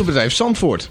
Autobedrijf Zandvoort.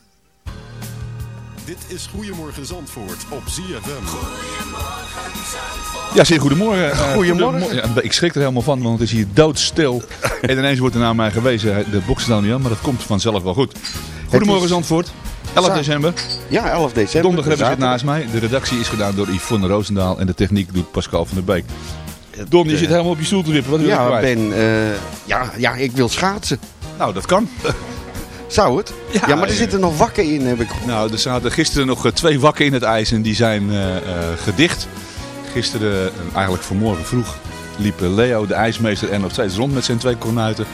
Dit is Goedemorgen Zandvoort op ZFM. Ja, zeer goedemorgen. Uh, Goedemorgen. goedemor- ja, ik schrik er helemaal van, want het is hier doodstil. en ineens wordt er naar mij gewezen. De box staan niet aan, maar dat komt vanzelf wel goed. Goedemorgen is- Zandvoort. 11 Za- december. Ja, 11 december. Donderdag hebben ze het naast mij. De redactie is gedaan door Yvonne Roosendaal en de techniek doet Pascal van der Beek. Don, je eh, zit helemaal op je stoel te wippen. Wat wil je Ja, ben, eh, ja, ja, ik wil schaatsen. Nou, dat kan. Zou het? Ja, Ja, maar er zitten nog wakken in, heb ik Nou, er zaten gisteren nog eh, twee wakken in het ijs en die zijn eh, eh, gedicht. Gisteren, eigenlijk vanmorgen vroeg, liep Leo, de ijsmeester, er nog steeds rond met zijn twee kornuiten.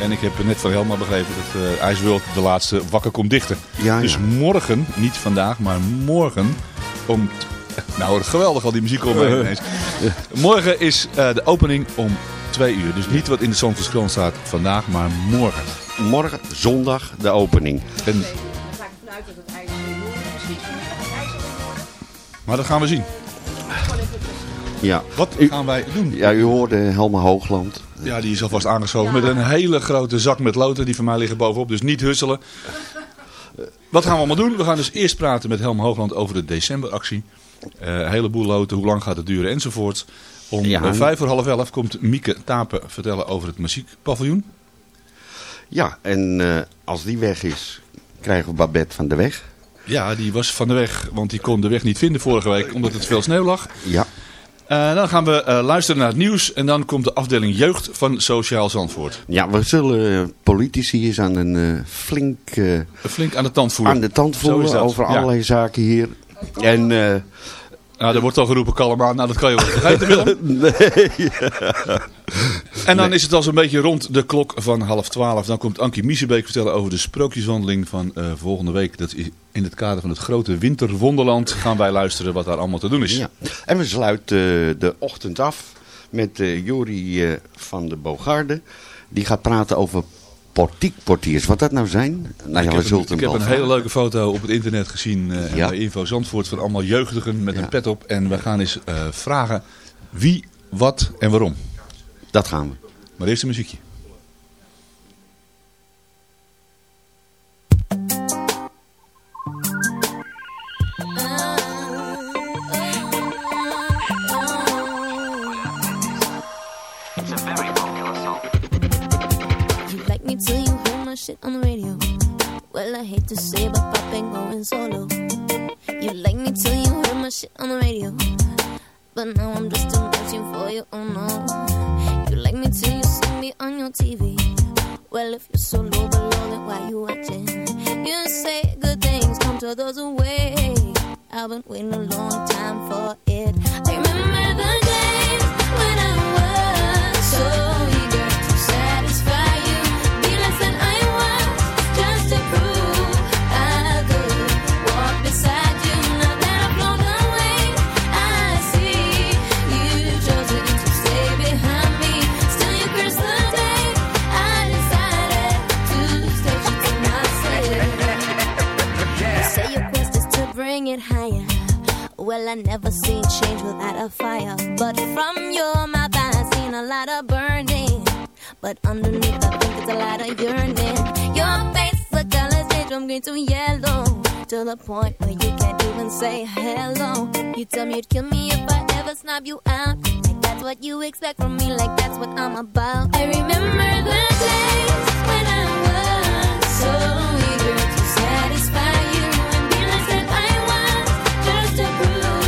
En ik heb net van Helma begrepen dat uh, IJsworld de laatste wakker komt dichten. Ja, dus ja. morgen, niet vandaag, maar morgen om... Nou, geweldig al die muziek om me heen ineens. Morgen is eh, de opening om twee uur. Dus niet wat in de Zandvoortskrant staat vandaag, maar morgen. Morgen, zondag, de opening. En... Maar dat gaan we zien. Ja. Wat gaan wij doen? Ja, u hoorde Helma Hoogland. Ja, die is alvast aangeschoven met een hele grote zak met loten. Die van mij liggen bovenop, dus niet husselen. Wat gaan we allemaal doen? We gaan dus eerst praten met Helm Hoogland over de decemberactie. Eh, een heleboel loten, hoe lang gaat het duren enzovoort. Om Ja. vijf voor half elf komt Mieke Tapen vertellen over het muziekpaviljoen. Ja, en eh, als die weg is, krijgen we Babette van de weg. Ja, die was van de weg, want die kon de weg niet vinden vorige week omdat het veel sneeuw lag. Ja. Eh, dan gaan we eh, luisteren naar het nieuws en dan komt de afdeling jeugd van Sociaal Zandvoort. Ja, we zullen politici eens aan een flink Flink aan de tand voelen. aan de tand voelen over Ja. allerlei zaken hier. En Nou, er wordt al geroepen, kalm aan. Nou, dat kan je wel vergeten, Willem. nee, En dan is het al zo'n beetje rond de klok van half twaalf. Dan komt Ankie Miesebeek vertellen over de sprookjeswandeling van eh, volgende week. Dat is in het kader van het grote winterwonderland. Gaan wij luisteren wat daar allemaal te doen is. Ja. En we sluiten eh, de ochtend af met eh Jori van de Bogarde. Die gaat praten over portiekportiers. Wat dat nou zijn? Nou ja, ik heb, een, ik heb een hele leuke foto op het internet gezien. eh, Ja. bij Info Zandvoort van allemaal jeugdigen met Ja. een pet op. En we gaan eens eh, vragen wie, wat en waarom. Dat gaan we. Maar eerst een muziekje. Shit on the radio. Well, I hate to say, but pop ain't going solo. You like me till you hear my shit on the radio. But now I'm just too much for you, oh no. You like me till you see me on your TV. Well, if you're so low below, then why you watching? You say good things come to those who wait. I've been waiting a long time for it. Never seen change without a fire. But from your mouth, I've seen a lot of burning. But underneath, I think it's a lot of yearning. Your face, the colors change from green to yellow. To the point where you can't even say hello. You tell me you'd kill me if I ever snob you out. Like that's what you expect from me, like that's what I'm about. I remember the days when I was so eager to satisfy you and less than I was, just to prove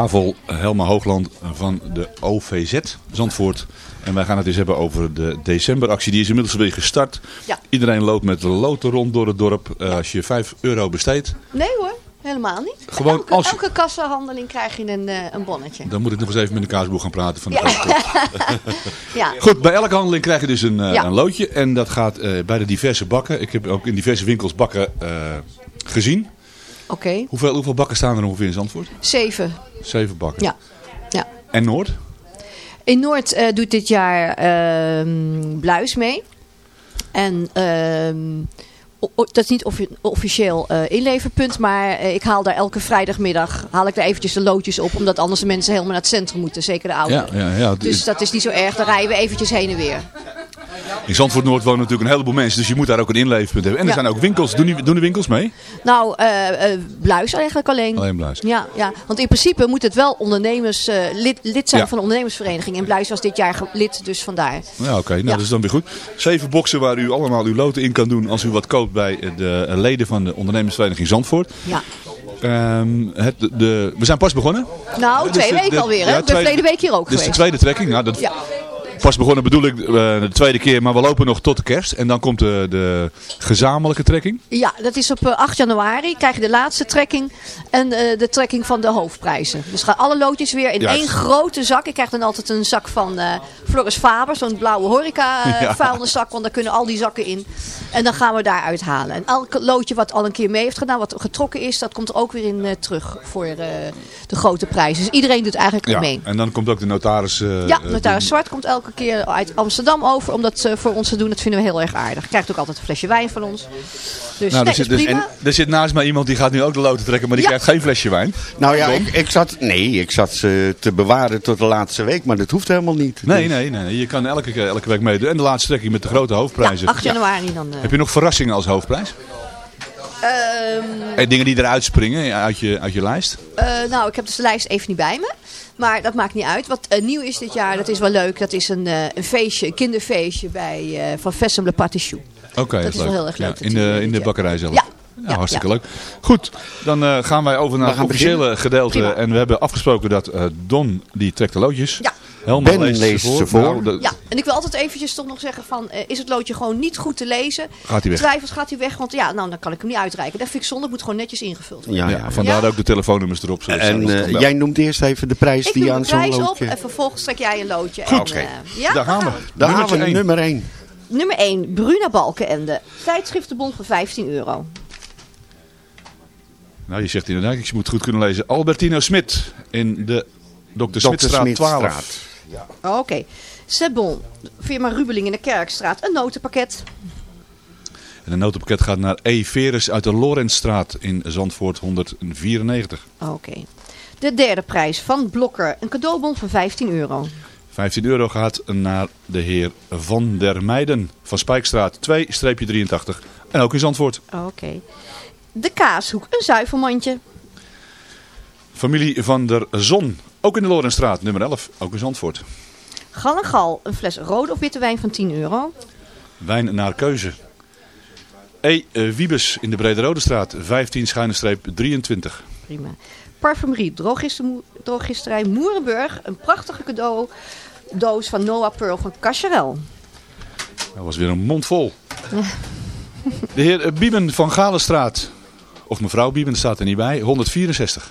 tafel Helma Hoogland van de OVZ Zandvoort. En wij gaan het eens hebben over de decemberactie. Die is inmiddels weer gestart. Ja. Iedereen loopt met loten rond door het dorp. Eh, als je 5 euro besteedt, Nee hoor, helemaal niet. Gewoon elke, als je- elke kassahandeling krijg je een, eh, een bonnetje. dan moet ik nog eens even met de kaasboer gaan praten. Van de Ja. Ja, Goed, bij elke handeling krijg je dus een, eh, Ja. een loodje. En dat gaat bij de diverse bakken. Ik heb ook in diverse winkels bakken gezien. Oké. Hoeveel, hoeveel bakken staan er ongeveer in Zandvoort? Zeven. Zeven bakken. Ja. ja. En Noord? In Noord eh, doet dit jaar ehm Bluis mee. En ehm, dat is niet offi- officieel eh, inleverpunt, maar eh, ik haal daar elke vrijdagmiddag haal ik daar eventjes de loodjes op, omdat anders de mensen helemaal naar het centrum moeten, zeker de ouderen. Ja, ja, ja. Dus dat is niet zo erg, dan rijden we eventjes heen en weer. In Zandvoort Noord wonen natuurlijk een heleboel mensen. Dus je moet daar ook een inleverpunt hebben. En er zijn ook winkels. Doen, die, doen de winkels mee? Nou, eh, Bluis eigenlijk alleen. Alleen Bluis. Ja, ja, want in principe moet het wel ondernemers, eh, lid, lid zijn van de ondernemersvereniging. En Bluis was dit jaar lid, dus vandaar. Ja, oké. Nou, dat is dan weer goed. Zeven boxen waar u allemaal uw loten in kan doen als u wat koopt bij de leden van de ondernemersvereniging Zandvoort. Ja. Ehm, het, de, we zijn pas begonnen. Nou, Dus twee de- weken de- alweer, hè? ja, ik ben twee- verleden week hier ook Dit is de geweest. tweede trekking. Nou, dat, Ja. Pas begonnen bedoel ik eh, de tweede keer, maar we lopen nog tot de kerst. En dan komt de, de gezamenlijke trekking. Ja, dat is op eh, 8 januari. Krijg je de laatste trekking en eh, de trekking van de hoofdprijzen. Dus gaan alle loodjes weer in Juist. één grote zak. Ik krijg dan altijd een zak van eh Floris Faber, zo'n blauwe horeca eh, Ja. vuilniszak. Want daar kunnen al die zakken in. En dan gaan we daar uithalen. En elk loodje wat al een keer mee heeft gedaan, wat getrokken is, dat komt er ook weer in eh, terug voor eh, de grote prijzen. Dus iedereen doet eigenlijk Ja. mee. En dan komt ook de notaris. eh, Ja, eh, notaris Zwart komt elke keer uit Amsterdam over om dat eh, voor ons te doen. Dat vinden we heel erg aardig. Krijgt ook altijd een flesje wijn van ons. Dus Nou, nee, er, zit, dus, en, er zit naast mij iemand die gaat nu ook de loten trekken, maar die Ja. krijgt geen flesje wijn. Nou ja, ik, ik zat, nee, ik zat ze te bewaren tot de laatste week, maar dat hoeft helemaal niet. Nee, Dus- nee, nee. Je kan elke, keer- elke week meedoen. En de laatste trekking met de grote hoofdprijzen. Ja, 8 januari dan. eh. Heb je nog verrassingen als hoofdprijs? Ehm, En dingen die eruit springen uit je, uit je lijst? eh, nou, ik heb dus de lijst even niet bij me. Maar dat maakt niet uit. Wat eh, nieuw is dit jaar, dat is wel leuk. Dat is een, eh, een feestje, een kinderfeestje bij, eh, van Fessem Le Patichou. Oké, Dat is wel heel erg leuk Ja, in, de, in de bakkerij zelf? Ja. Ja, Ja, hartstikke ja. leuk. Goed, dan eh, gaan wij over naar het gaan officiële beginnen. gedeelte. Prima. En we hebben afgesproken dat eh, Don, die trekt de loodjes. Ja. Helma Ben leest, leest ze ze voor. voor. Nou, dat- Ja, en ik wil altijd eventjes toch nog zeggen van, eh, is het loodje gewoon niet goed te lezen? Gaat hij weg. Twijfels gaat hij weg, want ja, nou dan kan ik hem niet uitreiken. Dat vind ik zonde, het moet gewoon netjes ingevuld worden. Ja, Ja, ja, vandaar Ja. ook de telefoonnummers erop. ze En eh, jij noemt eerst even de prijs Ik die aan de zo'n prijs op loodje... en vervolgens trek jij een loodje. Goed. En, eh, ja, Daar gaan we. Daar gaan we één. nummer 1. Nummer 1, Bruna Balkenende. Tijdschriftenbon voor 15 euro. Nou, je zegt inderdaad, ik moet het goed kunnen lezen. Albertino Smit in de Dr. Smitstraat 12. Oké. Sebon, firma Rubeling in de Kerkstraat. Een notenpakket. En een notenpakket gaat naar E. Veres uit de Lorentstraat in Zandvoort 194. Oké. De derde prijs van Blokker. Een cadeaubon van 15 euro. 15 euro gaat naar de heer Van der Meijden van Spijkstraat 2-83. En ook in Zandvoort. Oké. De Kaashoek. Een zuivelmandje. Familie van der Zon, ook in de Lorentstraat, nummer 11, ook in Zandvoort. Gal en Gal. Een fles rode of witte wijn van 10 euro. Wijn naar keuze. E. eh, Wiebes in de Brede Rode Straat, 15 schuine streep 23. Prima. Parfumerie Drogister, Drogisterij Moerenburg. Een prachtige cadeaudoos van Noah Pearl van Cacharel. Dat was weer een mond vol. De heer eh, Bieben van Galenstraat, of mevrouw Bieben staat er niet bij, 164.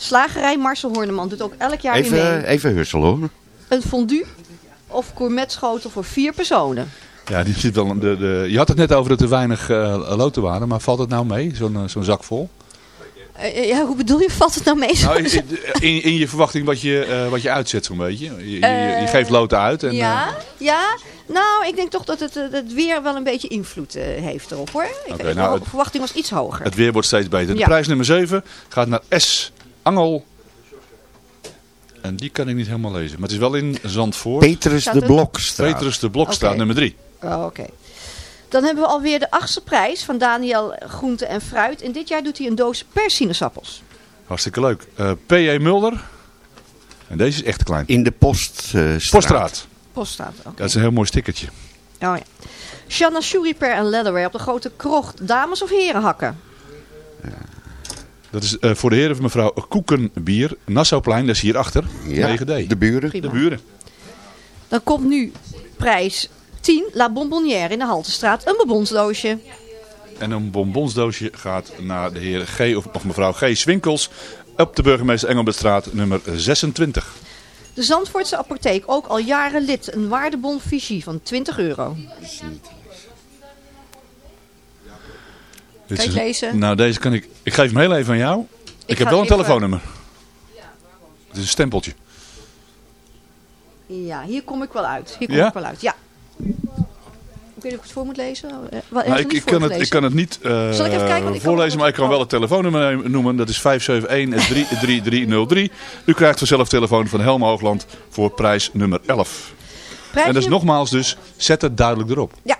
Slagerij Marcel Horneman doet ook elk jaar weer mee. Even, even hussel hoor. Een fondue of gourmetschotel voor vier personen. Ja, die zit wel, de, de, je had het net over dat er weinig eh, loten waren, maar valt het nou mee, zo'n eh, zo'n zak vol? Eh, ja, hoe bedoel je? Valt het nou mee? Nou, in, in, in je verwachting wat je, eh, wat je uitzet zo'n beetje. Je, je, je geeft loten uit. En, ja, ja. Nou, ik denk toch dat het, het weer wel een beetje invloed heeft erop hoor. Ik, Oké, ik- nou, de het- verwachting was iets hoger. het weer wordt steeds beter. De Ja. prijs nummer 7 gaat naar S. Angel. En die kan ik niet helemaal lezen. Maar het is wel in Zandvoort. Petrus de Blokstraat. Petrus de Blokstraat Oké. nummer 3. Oh, Oké. Dan hebben we alweer de achtste prijs van Daniel Groente en Fruit. En dit jaar doet hij een doos persinesappels. Hartstikke leuk. Eh P.J. Mulder. En deze is echt klein. In de Poststraat. Poststraat. Poststaat. Oké. Dat is een heel mooi stickertje. Oh ja. Shanna Shuriper en Leatherware op de grote krocht. Dames of heren hakken? Dat is eh, voor de heren van mevrouw Koekenbier. Nassauplein, dat is hierachter. Ja, 9D. de buren. Prima. De buren. Dan komt nu prijs 10, La Bonbonnière in de Haltestraat. Een bonbonsdoosje. En een bonbonsdoosje gaat naar de heer G. of, of mevrouw G. Swinkels. Op de burgemeester Engelbertstraat nummer 26. De Zandvoortse apotheek ook al jaren lid. Een waardebon Vigie van 20 euro. Dit Kan is-? Nou, deze kan ik... Ik geef hem heel even aan jou. Ik, heb wel een even- telefoonnummer. Het is een stempeltje. Ja, hier kom ik wel uit. Hier kom Ja? ik wel uit, ja. Ik weet niet of ik het voor moet lezen. Eh, wel- Nou, ik, kan het, ik kan het niet eh, Zal ik even kijken, ik voorlezen, maar ik kan wel het telefoonnummer noemen. Dat is 571-3303. U krijgt vanzelf telefoon van Helma Hoogland voor prijs nummer 11. Prijs En dat is nogmaals dus, zet het duidelijk erop. Ja,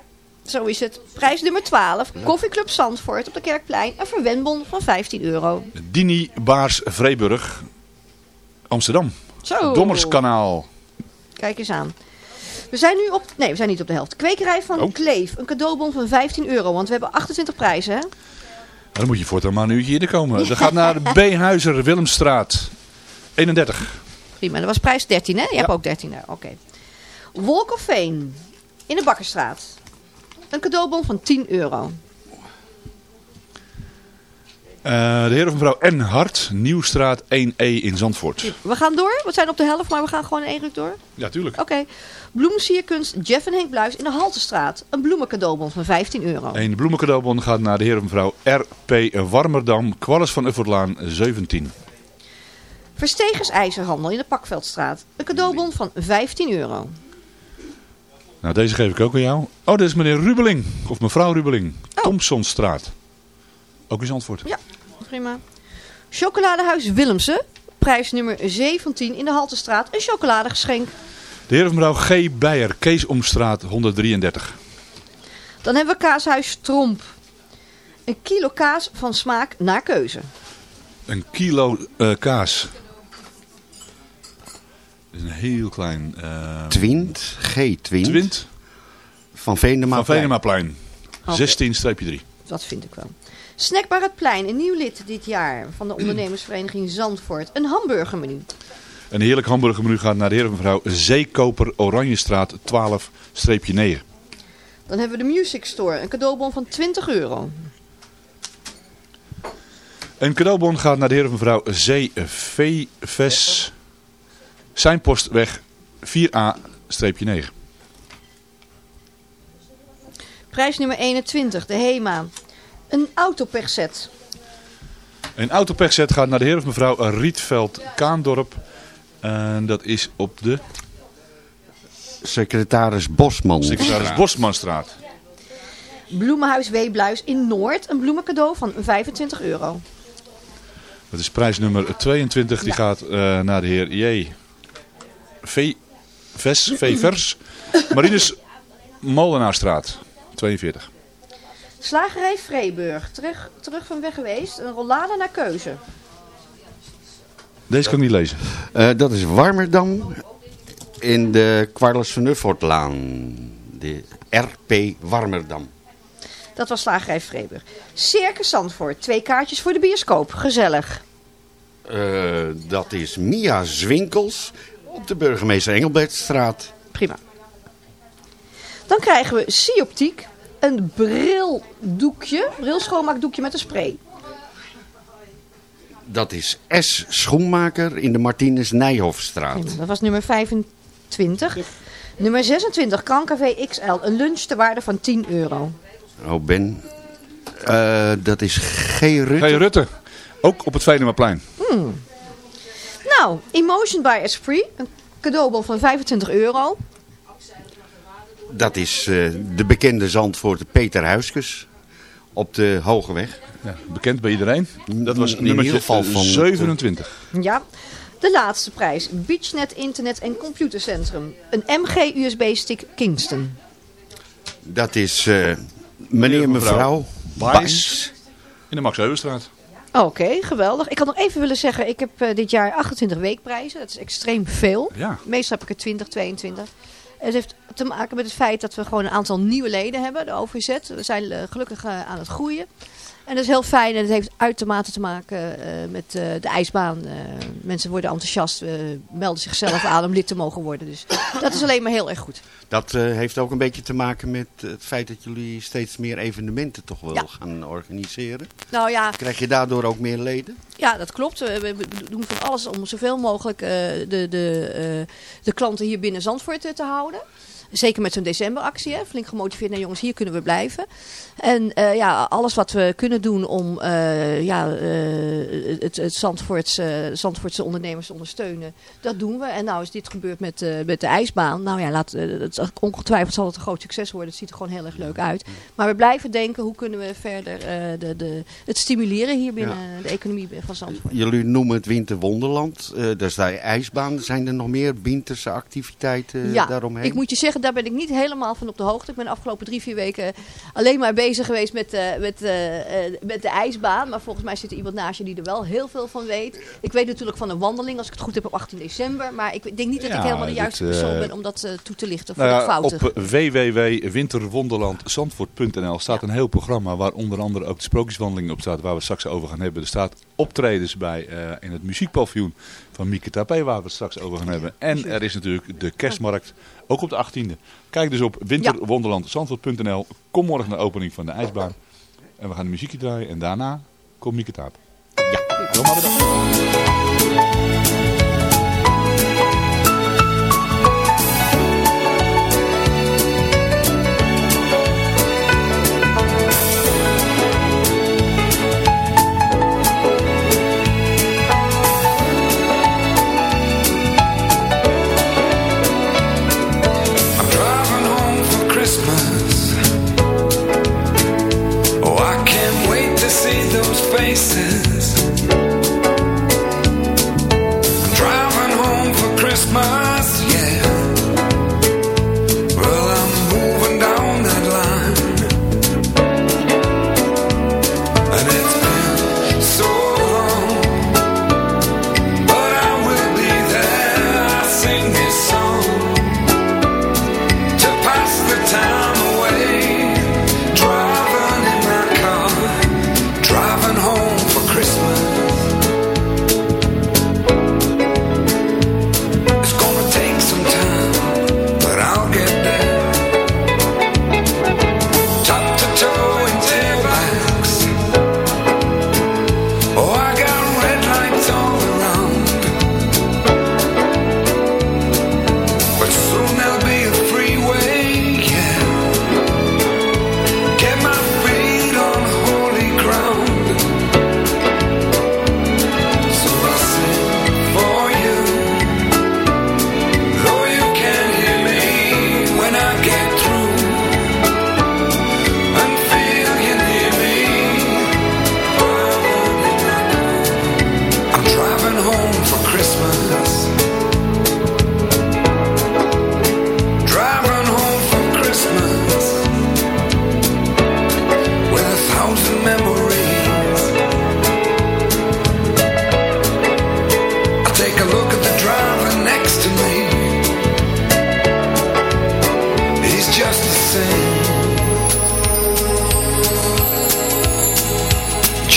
zo is het. Prijs nummer 12. Koffieclub Zandvoort op de Kerkplein. Een verwenbon van 15 euro. Dini Baars Vreeburg, Amsterdam. Zo. Dommerskanaal. Kijk eens aan. We zijn nu op... Nee, we zijn niet op de helft. Kwekerij van Oh. Kleef. Een cadeaubon van 15 euro. Want we hebben 28 prijzen, hè? Dan moet je voortaan maar een uurtje eerder komen. Dat gaat naar de B. Huizer Willemstraat. 31. Prima. Dat was prijs 13, hè? Je hebt ook 13, hè? Oké. Wolk of Veen. In de Bakkerstraat. Een cadeaubon van 10 euro. Eh, de heer of mevrouw N. Hart, Nieuwstraat 1E in Zandvoort. We gaan door. We zijn op de helft, maar we gaan gewoon in één ruk door. Ja, tuurlijk. Oké. Bloemensierkunst Jeff en Henk Bluis in de Haltestraat. Een bloemencadeaubon van 15 euro. Een bloemencadeaubon gaat naar de heer of mevrouw R.P. Warmerdam, Kwallis van Uffertlaan 17. Verstegers IJzerhandel in de Pakveldstraat. Een cadeaubon van 15 euro. Nou, deze geef ik ook aan jou. Oh, dit is meneer Rubeling, of mevrouw Rubeling. Thompsonstraat. Ook in Zandvoort. Ja, prima. Chocoladehuis Willemsen. Prijs nummer 17 in de Haltestraat. Een chocoladegeschenk. De heer of mevrouw G. Beijer, Keesomstraat 133. Dan hebben we kaashuis Tromp. Een kilo kaas van smaak naar keuze. Een kilo eh, kaas. Is een heel klein... eh Twint, G-Twint. twint Van Venema. van Venemaplein. Oké. 16-3. Dat vind ik wel. Snackbar het Plein, een nieuw lid dit jaar van de ondernemersvereniging Zandvoort. Een hamburgermenu. Een heerlijk hamburgermenu gaat naar de heer of mevrouw Zeekoper Oranjestraat 12-9. Dan hebben we de Music Store, een cadeaubon van 20 euro. Een cadeaubon gaat naar de heer of mevrouw Zeeves. Zijn postweg 4A-9. Prijs nummer 21, de HEMA. Een autoperset. Een autopechset gaat naar de heer of mevrouw Rietveld Kaandorp. En dat is op de Secretaris Bosman. secretaris Bosmanstraat. Bloemenhuis Weebluis in Noord, een bloemencadeau van 25 euro. Dat is prijs nummer 22. Die Ja. gaat eh, naar de heer J. V. Ves, V. Vers. Marinus Molenaarstraat 42. Slagerij Vreeburg, terug, terug van weg geweest. Een rollade naar keuze. Deze kan ik niet lezen. Eh, dat is Warmerdam in de Quarles van Uffortlaan. De RP Warmerdam. Dat was Slagerij Vreeburg. Circus Zandvoort, twee kaartjes voor de bioscoop. Gezellig. Eh, dat is Mia Zwinkels op de burgemeester Engelbertstraat. Prima. Dan krijgen we Sioptiek. Een brildoekje, brilschoonmaakdoekje met een spray. Dat is S. Schoenmaker in de Martinus Nijhofstraat. Dat was nummer 25. Nummer 26, Krancafé XL. Een lunch te waarde van 10 euro. Oh, Ben. Eh, dat is G. Rutte. G. Rutte. Ook op het Venemaplein. Nou, Emotion by Esprit. Een cadeaubon van 25 euro. Dat is eh, de bekende Zandvoort Peter Huiskes op de Hogeweg. Ja, bekend bij iedereen. Dat was In nummer ieder geval van- 27. Ja. De laatste prijs. Beachnet Internet en Computercentrum. Een MG USB stick Kingston. Dat is eh, meneer en mevrouw. Baes. In de Max Heuvelstraat. Oké, geweldig. Ik had nog even willen zeggen, ik heb eh, dit jaar 28 weekprijzen. Dat is extreem veel. Ja. Meestal heb ik er 20, 22. Het heeft te maken met het feit dat we gewoon een aantal nieuwe leden hebben, de OVZ. We zijn eh, gelukkig eh, aan het groeien. En dat is heel fijn en het heeft uitermate te maken eh, met eh, de ijsbaan. Eh, mensen worden enthousiast, melden zichzelf aan om lid te mogen worden. Dus dat is alleen maar heel erg goed. Dat heeft ook een beetje te maken met het feit dat jullie steeds meer evenementen toch wel Ja. gaan organiseren. Nou ja, Krijg je daardoor ook meer leden? Ja, dat klopt. We, doen van alles om zoveel mogelijk de, de, de klanten hier binnen Zandvoort te houden. Zeker met zo'n decemberactie. Hè. Flink gemotiveerd naar jongens, hier kunnen we blijven. En eh, ja, alles wat we kunnen doen om eh, ja, eh, het, het Zandvoortse, Zandvoortse ondernemers te ondersteunen, dat doen we. En nou is dit gebeurd met, met de ijsbaan. Nou ja, laat, het, ongetwijfeld zal het een groot succes worden. Het ziet er gewoon heel erg leuk uit. Maar we blijven denken, hoe kunnen we verder de, de, het stimuleren hier binnen de economie van Zandvoort. Jullie noemen het Winterwonderland. Daar is daar ijsbaan. Zijn er nog meer winterse activiteiten ja, daaromheen? ik moet je zeggen, daar ben ik niet helemaal van op de hoogte. Ik ben de afgelopen drie, vier weken alleen maar bezig geweest met, eh, met, eh, eh, met de ijsbaan. Maar volgens mij zit er iemand naast je die er wel heel veel van weet. Ik weet natuurlijk van een wandeling, als ik het goed heb, op 18 december. Maar ik denk niet dat ik helemaal de juiste persoon ben om dat toe te lichten voor Nou de ja, fouten. op www.winterwonderlandzandvoort.nl staat een heel programma waar onder andere ook de sprookjeswandeling op staat, waar we straks over gaan hebben. Er staat optredens bij in het muziekpaviljoen van Mieke Tapé, waar we het straks over gaan hebben. En er is natuurlijk de kerstmarkt, ook op de 18e. Kijk dus op winterwonderlandzandvoort.nl. Kom morgen naar de opening van de ijsbaan. En we gaan de muziekje draaien en daarna komt Mieke Taap. Ja, wel maar bedankt.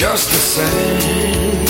Just the same.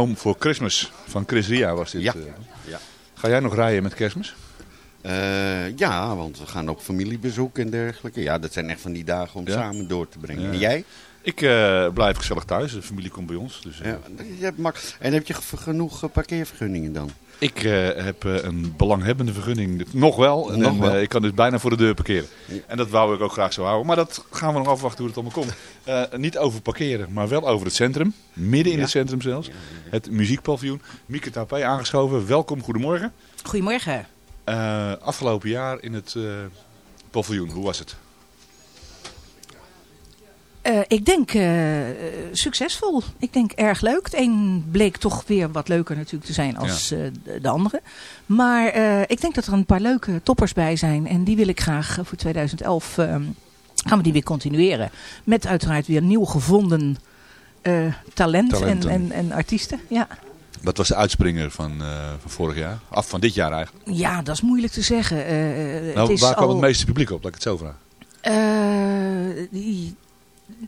Home for Christmas van Chris Ria was dit. Ja. eh. Ja. Ga jij nog rijden met kerstmis? Eh, ja, want we gaan op familiebezoek en dergelijke. Ja, dat zijn echt van die dagen om Ja. samen door te brengen. Ja. En jij? Ik eh, blijf gezellig thuis. De familie komt bij ons. Dus, eh, Ja, je hebt mak- en heb je ge- genoeg parkeervergunningen dan? Ik eh, heb eh, een belanghebbende vergunning. Nog wel. En, wel. eh, ik kan dus bijna voor de deur parkeren. En dat wou ik ook graag zo houden. Maar dat gaan we nog afwachten hoe het allemaal komt. Eh, niet over parkeren, maar wel over het centrum. Midden in Ja. het centrum zelfs. Het muziekpaviljoen. Mieke Tapé aangeschoven. Welkom, goedemorgen. Goedemorgen. Eh, afgelopen jaar in het eh, paviljoen, hoe was het? Eh, ik denk eh, succesvol. Ik denk erg leuk. Het een bleek toch weer wat leuker natuurlijk te zijn als eh, de, de andere. Maar ik denk dat er een paar leuke toppers bij zijn. En die wil ik graag voor 2011 ehm, gaan we die weer continueren. Met uiteraard weer nieuw gevonden talent en, en, en artiesten. Ja. Wat was de uitspringer van, van vorig jaar? Af van dit jaar eigenlijk. ja, dat is moeilijk te zeggen. Eh, het Nou, is waar kwam al- het meeste publiek op? Laat ik het zo vragen. Eh, die-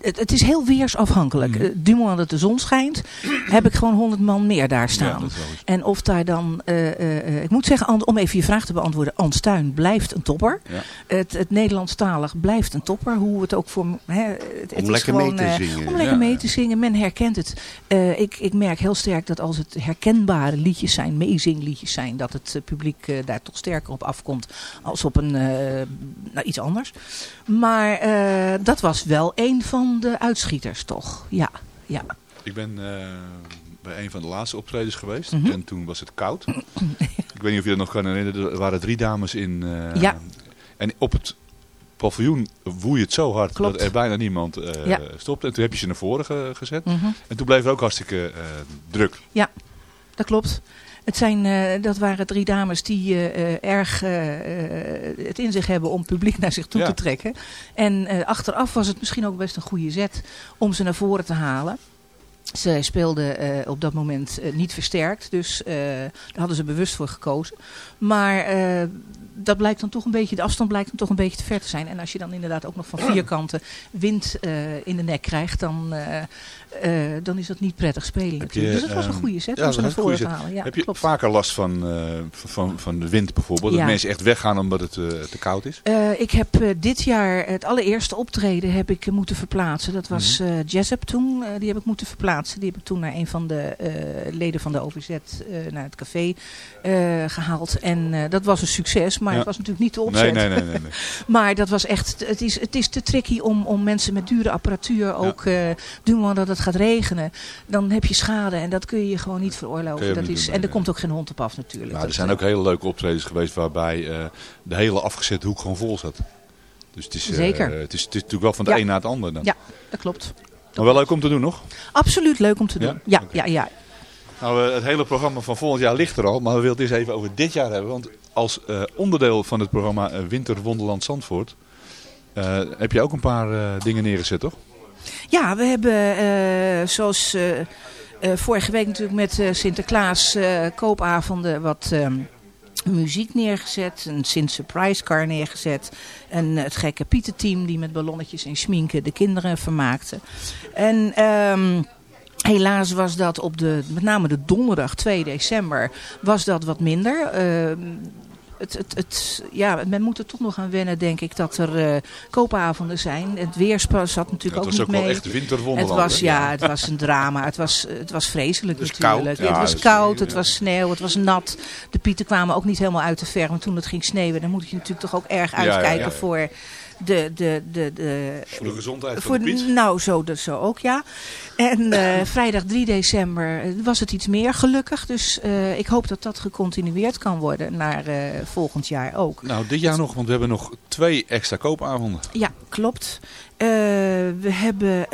het, het is heel weersafhankelijk. Mm. Du moment dat de zon schijnt, heb ik gewoon 100 man meer daar staan. en of daar dan, eh, eh, eh, ik moet zeggen, om even je vraag te beantwoorden, Anstuin blijft een topper. Ja. Het, het Nederlandstalig blijft een topper. Hoe het ook voor, hè, het, Om lekker mee te eh, zingen. Om lekker Ja, mee te zingen. Men herkent het. Eh, ik, ik merk heel sterk dat als het herkenbare liedjes zijn, meezingliedjes zijn, dat het eh, publiek eh, daar toch sterker op afkomt als op een, eh, nou, iets anders. Maar eh, dat was wel een van de uitschieters toch. Ja, ja. Ik ben eh, bij een van de laatste optredens geweest. Mhm. En toen was het koud. ik weet niet of je dat nog kan herinneren. Er waren drie dames in. eh, Ja. En op het paviljoen woei het zo hard Klopt. dat er bijna niemand eh, Ja. stopte. En toen heb je ze naar voren ge- gezet. Mhm. En toen bleef het ook hartstikke druk. Dat klopt. Het zijn, eh, dat waren drie dames die eh, eh, erg het in zich hebben om publiek naar zich toe Ja. te trekken. En achteraf was het misschien ook best een goede zet om ze naar voren te halen. Ze speelden op dat moment niet versterkt, dus daar hadden ze bewust voor gekozen. Maar dat blijkt dan toch een beetje, de afstand blijkt dan toch een beetje te ver te zijn. En als je dan inderdaad ook nog van vier kanten wind in de nek krijgt, dan, eh, dan is dat niet prettig spelen je, dus het was een ehm, goede zet ja, om ze dat naar voren te halen. Ja, heb je klopt. vaker last van, eh, van, van de wind bijvoorbeeld? Ja. Dat mensen echt weggaan omdat het eh, te koud is? Ik heb dit jaar het allereerste optreden heb ik moeten verplaatsen. Dat was Jessup toen. die heb ik moeten verplaatsen. Die heb ik toen naar een van de leden van de OVZ naar het café eh, gehaald. En dat was een succes. Maar Ja. het was natuurlijk niet de opzet. nee, nee. nee, nee. Maar dat was echt, het is, het is te tricky om, om mensen met dure apparatuur ook, doen we dat het gaat regenen, dan heb je schade en dat kun je je gewoon niet veroorloven. Dat is, en er komt ook geen hond op af natuurlijk. Nou, er Dat, zijn eh, ook hele leuke optredens geweest waarbij eh, de hele afgezette hoek gewoon vol zat. Dus het is, eh, Zeker. het, is, het is natuurlijk wel van de Ja. een naar het ander dan. Ja, dat klopt. Maar wel leuk om te doen nog. Absoluut leuk om te doen. Ja, ja, ja. Nou, het hele programma van volgend jaar ligt er al. Maar we willen het eens even over dit jaar hebben. Want als onderdeel van het programma Winter Wonderland Zandvoort... heb je ook een paar eh, dingen neergezet, toch? Ja, we hebben eh, zoals eh, eh, vorige week natuurlijk met Sinterklaas koopavonden wat ehm, muziek neergezet. Een Sint Surprise Car neergezet. En het gekke Pieter-team die met ballonnetjes en schminken de kinderen vermaakte. En... ehm, Helaas was dat op de, met name de donderdag 2 december, was dat wat minder. Ehm, het, het, het, ja, men moet er toch nog aan wennen, denk ik, dat er eh, koopavonden zijn. Het weerspas zat Ja, natuurlijk het was ook ook niet wel mee. echt winterwonderland. Het was, hè? ja, het was een drama. Het was, het was vreselijk Het was natuurlijk. koud. Ja, het was koud, het was sneeuw, het was nat. De pieten kwamen ook niet helemaal uit de verf. Want toen het ging sneeuwen, dan moet je natuurlijk toch ook erg uitkijken voor de... de, de, de Voor de gezondheid van voor, de Piet. nou, zo, dat zo ook, ja. En eh, vrijdag 3 december eh, was het iets meer, gelukkig. Dus eh, ik hoop dat dat gecontinueerd kan worden naar volgend jaar ook. Nou, dit jaar nog, want we hebben nog twee extra koopavonden. Ja, klopt. We hebben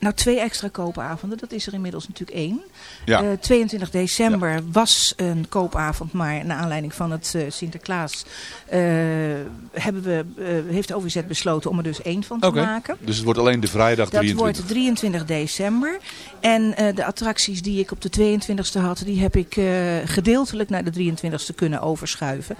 nou twee extra koopavonden. Dat is er inmiddels natuurlijk één. Ja. Eh, 22 december was een koopavond, maar naar aanleiding van het eh, Sinterklaas eh, hebben we, eh, heeft de OVZ besloten om er dus één van te maken. Dus het wordt alleen de vrijdag Dat 23. wordt 23 december. En eh, de attracties die ik op de 22e had, die heb ik eh, gedeeltelijk naar de 23e kunnen overschuiven.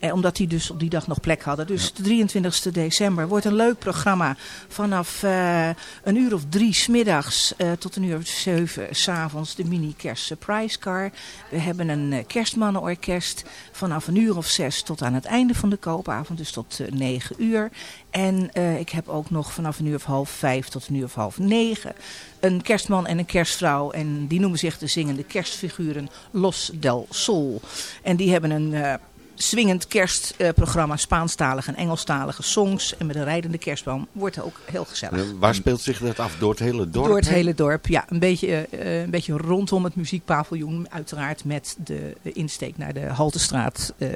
Eh, omdat die dus op die dag nog plek hadden. Dus de 23 december wordt een leuk programma vanaf eh, een uur of drie smiddags eh, tot een uur of zeven s'avonds de mini kerst surprise car. We hebben een eh, kerstmannenorkest vanaf een uur of zes tot aan het einde van de koopavond. Dus tot negen uur. En ik heb ook nog vanaf een uur of half vijf tot een uur of half negen een kerstman en een kerstvrouw. En die noemen zich de zingende kerstfiguren Los del Sol. En die hebben een swingend kerstprogramma. Spaanstalige en Engelstalige songs. En met een rijdende kerstboom wordt het ook heel gezellig. Eh, waar speelt zich dat af? Door het hele dorp? Door het hele dorp, ja. Een beetje, eh, een beetje rondom het muziekpaviljoen. Uiteraard met de, insteek naar de Haltestraat. eh,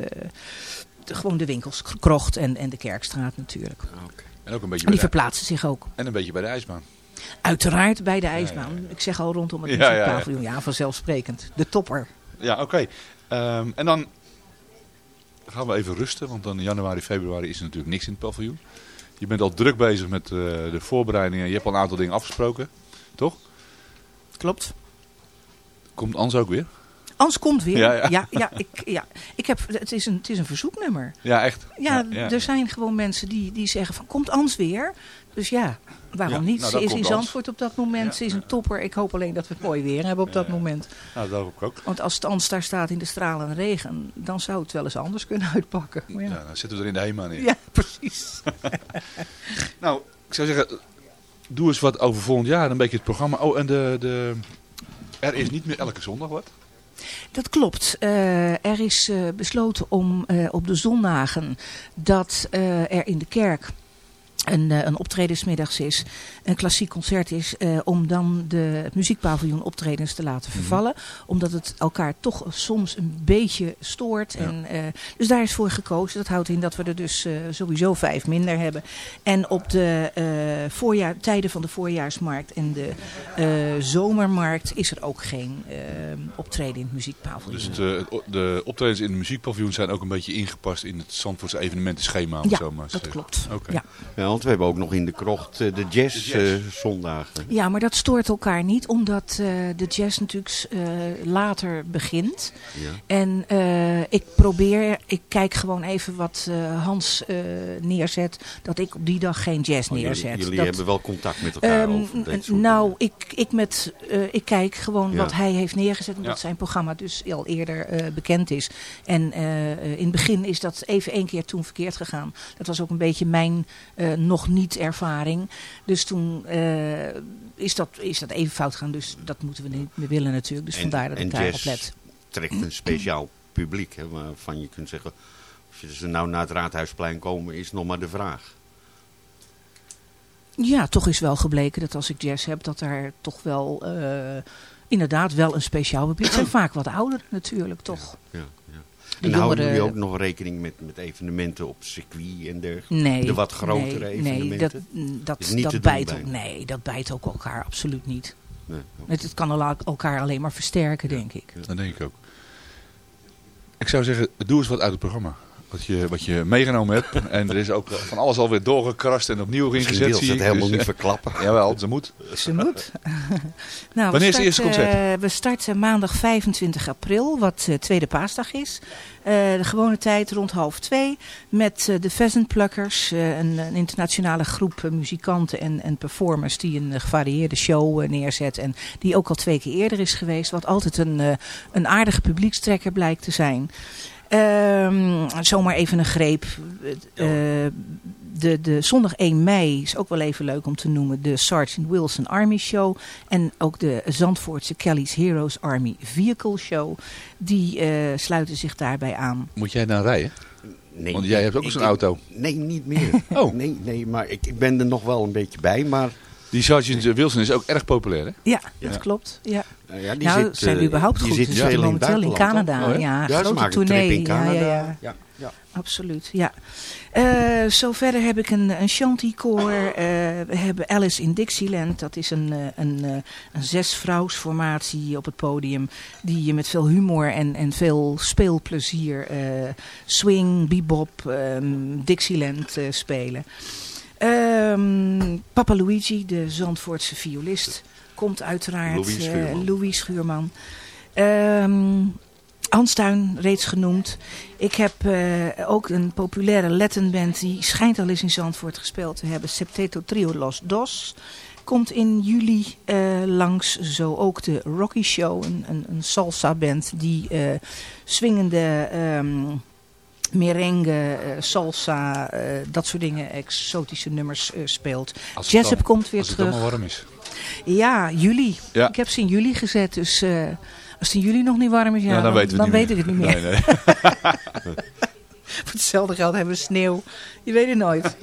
de- gewoon de winkels, Krocht en, en de Kerkstraat natuurlijk. En ook een beetje En die verplaatsen zich ook. en een beetje bij de ijsbaan. Uiteraard bij de ijsbaan. Ik zeg al rondom het muziekpaviljoen. Ja, vanzelfsprekend. De topper. Ja, oké. Ehm, en dan gaan we even rusten, want dan in januari, februari is er natuurlijk niks in het paviljoen. Je bent al druk bezig met eh, de voorbereidingen. Je hebt al een aantal dingen afgesproken, toch? Klopt. Komt Ans ook weer? Ans komt weer. Ja, Ja, ja. ja. ik, ja. Ik heb, het, is een, het is een verzoeknummer. Ja, echt? Ja, er zijn gewoon mensen die, die zeggen van komt Ans weer? Dus ja, waarom niet? nou, Ze is in. Zandvoort op dat moment. Ze is een topper. Ik hoop alleen dat we het mooi weer hebben op dat moment. Nou, dat hoop ik ook. Want als het Ans daar staat in de stralende regen, dan zou het wel eens anders kunnen uitpakken. Maar ja. dan zitten we er in de HEMA in. ja, precies. Nou, ik zou zeggen, doe eens wat over volgend jaar. Een beetje het programma. Oh, en de, de... er is niet meer elke zondag wat. Dat klopt. Eh, er is eh, besloten om eh, op de zondagen dat er in de kerk een, eh, een optredensmiddags is, een klassiek concert is, eh, om dan de het muziekpaviljoen optredens te laten vervallen. Omdat het elkaar toch soms een beetje stoort. En, eh, dus daar is voor gekozen. Dat houdt in dat we er dus eh, sowieso vijf minder hebben. En op de eh, voorjaar, tijden van de voorjaarsmarkt en de eh, zomermarkt is er ook geen optreden in het muziekpaviljoen. Dus het, de optredens in het muziekpaviljoen zijn ook een beetje ingepast in het Zandvoortse evenementenschema. om Ja, zo maar dat zeggen. klopt. Oké. Ja. Ja, want we hebben ook nog in de krocht eh, de jazz, eh, zondagen. Ja, maar dat stoort elkaar niet, omdat eh, de jazz natuurlijk eh, later begint. Ja. En eh, ik probeer, ik kijk gewoon even wat eh, Hans eh, neerzet, dat ik op die dag geen jazz Oh, jullie neerzet. jullie Dat- hebben wel contact met elkaar Ehm, over dit soort nou, ik, ik, met, eh, ik kijk gewoon Ja. wat hij heeft neergezet. Omdat Ja. zijn programma dus al eerder eh, bekend is. En in het begin is dat even één keer toen verkeerd gegaan. Dat was ook een beetje mijn eh, nog niet ervaring. Dus toen eh, is, dat, is dat even fout gegaan. Dus dat moeten we niet meer willen natuurlijk. Dus En- vandaar dat ik daarop let. trekt een speciaal publiek. Hè, waarvan je kunt zeggen, of je ze nou naar het Raadhuisplein komen, is nog maar de vraag. Ja, toch is wel gebleken dat als ik jazz heb, dat daar toch wel eh, inderdaad wel een speciaal publiek. Zijn vaak wat ouder natuurlijk, toch? Ja, ja. De En houden jullie ook nog rekening met, met evenementen op circuit en dergelijke? Nee. De wat grotere nee, evenementen? Nee, dat, dat, niet dat doen bijt bij. ook, nee, dat bijt ook elkaar absoluut niet. Nee, Het, het kan elkaar alleen maar versterken, denk ik. Dat denk ik ook. Ik zou zeggen, doe eens wat uit het programma. Wat je, wat je meegenomen hebt. En er is ook van alles alweer doorgekrast en opnieuw ingezet. zie het ik. helemaal Dus, niet eh, verklappen. Jawel, ze moet. Ze moet. nou, Wanneer is het eerste concert? eh, we starten maandag 25 april, wat eh, tweede paasdag is. Eh, de gewone tijd rond half twee. Met eh, de Pheasant Pluckers, eh, een, een internationale groep eh, muzikanten en, en performers die een eh, gevarieerde show eh, neerzet. En die ook al twee keer eerder is geweest. Wat altijd een, eh, een aardige publiekstrekker blijkt te zijn. Ehm, zomaar even een greep. Eh, de, de zondag 1 mei is ook wel even leuk om te noemen. De Sergeant Wilson Army Show. En ook de Zandvoortse Kelly's Heroes Army Vehicle Show. Die eh, sluiten zich daarbij aan. Moet jij dan rijden? Nee, Want jij hebt ook zo'n auto. Nee, niet meer. Oh. Nee, nee, maar ik, ik ben er nog wel een beetje bij. Maar Die Sergeant Wilson is ook erg populair, hè? Ja, Ja. dat klopt. Ja. nou ja, die nou, zit, zijn eh, überhaupt die goed. zit veel zitten momenteel in Canada. Oh, ja? ja, grote tournee. in Canada. Ja, ja, ja. Ja, ja. Absoluut, ja. Eh, zo verder heb ik een, een chanticoor. Eh, we hebben Alice in Dixieland. Dat is een, eh, een, eh, een zesvrouwsformatie op het podium. Die je met veel humor en, en veel speelplezier eh, swing, bebop, ehm, Dixieland eh, spelen. Ehm, Papa Luigi, de Zandvoortse violist, komt uiteraard. Louis eh, Schuurman. Louis Schuurman. Ehm, Hanstuin, reeds genoemd. Ik heb eh, ook een populaire Latin band die schijnt al eens in Zandvoort gespeeld te hebben. Septeto Trio Los Dos. komt in juli eh, langs. Zo ook de Rocky Show, een, een, een salsa band die swingende ehm, merengue, eh, salsa, eh, dat soort dingen, exotische nummers eh, speelt. Jessup dan- komt weer als het terug. allemaal warm is. Ja, juli. Ja. Ik heb ze in juli gezet, dus als het in juli nog niet warm is, ja, Ja, dan weten we het weet niet ik het niet meer. meer. Nee, nee. Voor hetzelfde geld hebben we sneeuw. Je weet het nooit.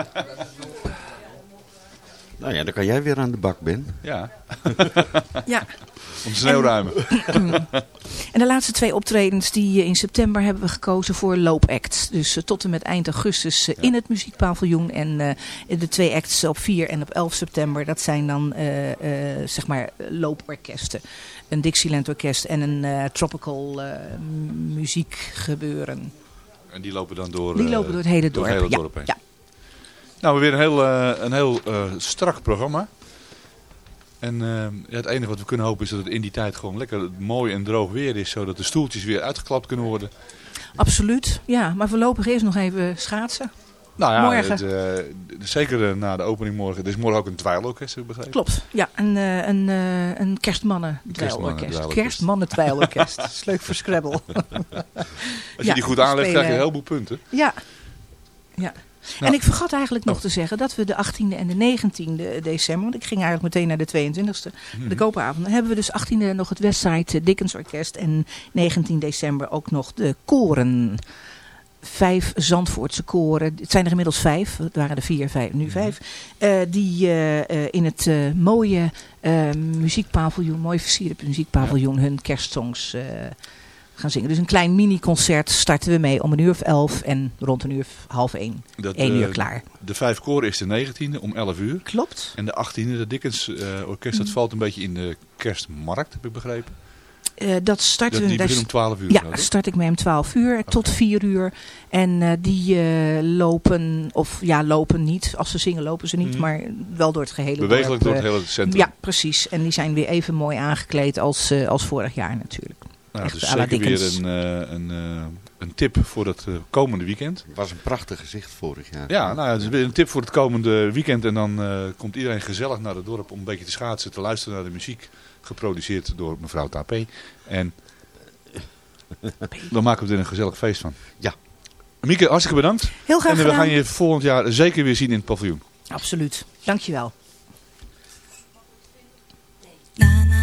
Nou ja, dan kan jij weer aan de bak, Ben. Ja. Ja. Om sneeuwruimen. En de laatste twee optredens die eh, in september hebben we gekozen voor loopacts. Dus eh, tot en met eind augustus eh, in het muziekpaviljoen. En eh, de twee acts op 4 en op 11 september, dat zijn dan eh, eh, zeg maar looporkesten. Een Dixieland orkest en een eh, tropical eh, muziekgebeuren. En die lopen dan door, Die lopen door het hele dorp. Door het hele ja. dorp heen. ja. Nou, weer een heel, eh, een heel eh, strak programma. En eh, het enige wat we kunnen hopen is dat het in die tijd gewoon lekker mooi en droog weer is. Zodat de stoeltjes weer uitgeklapt kunnen worden. Absoluut. Ja, maar voorlopig eerst nog even schaatsen. Nou ja, Morgen. het, zeker na de opening morgen. Er is morgen ook een dweilorkest, heb ik begrepen. Klopt. Ja, een, eh, een, een kerstmannen dweilorkest. Kerstmannen dweilorkest. Dat is leuk voor Scrabble. Als je Ja, die goed aanlegt, krijg je een heleboel punten. Ja. ja. Nou. En ik vergat eigenlijk nog te zeggen dat we de 18e en de 19e december, want ik ging eigenlijk meteen naar de 22e, Mhm. de koopavond, dan hebben we dus 18e nog het Westside Dickens Orkest en 19 december ook nog de koren. Vijf Zandvoortse koren, het zijn er inmiddels vijf, het waren er vier, vijf, Mhm. nu vijf, eh, die eh, eh, in het mooie muziekpaviljoen, mooi versierde muziekpaviljoen, hun kerstsongs gaan zingen. Dus een klein mini-concert starten we mee om een uur of elf en rond een uur of half één. Dat, Eén eh, uur klaar. De vijf koren is de 19e om 11 uur. Klopt. En de 18e, de Dickens eh, orkest, dat valt een beetje in de kerstmarkt, heb ik begrepen. Eh, dat starten Dat- die we. begint om 12 uur, Ja, start ik mee om 12 uur tot 4 uur. En die lopen, of ja, lopen niet. Als ze zingen lopen ze niet, Mhm. maar wel door het gehele Bewegelijk dorp, door het hele centrum. Ja, precies. En die zijn weer even mooi aangekleed als, als vorig jaar natuurlijk. Nou, Echt dus zeker weer een, eh, een, eh, een tip voor het eh, komende weekend. Het was een prachtig gezicht vorig jaar. Ja, nou, ja, het is weer een tip voor het komende weekend. En dan komt iedereen gezellig naar het dorp om een beetje te schaatsen, te luisteren naar de muziek. Geproduceerd door mevrouw Tapé. En dan maken we er een gezellig feest van. Ja. Mieke, hartstikke bedankt. Heel graag En we gedaan. gaan je volgend jaar zeker weer zien in het paviljoen. Absoluut. Dankjewel. Would you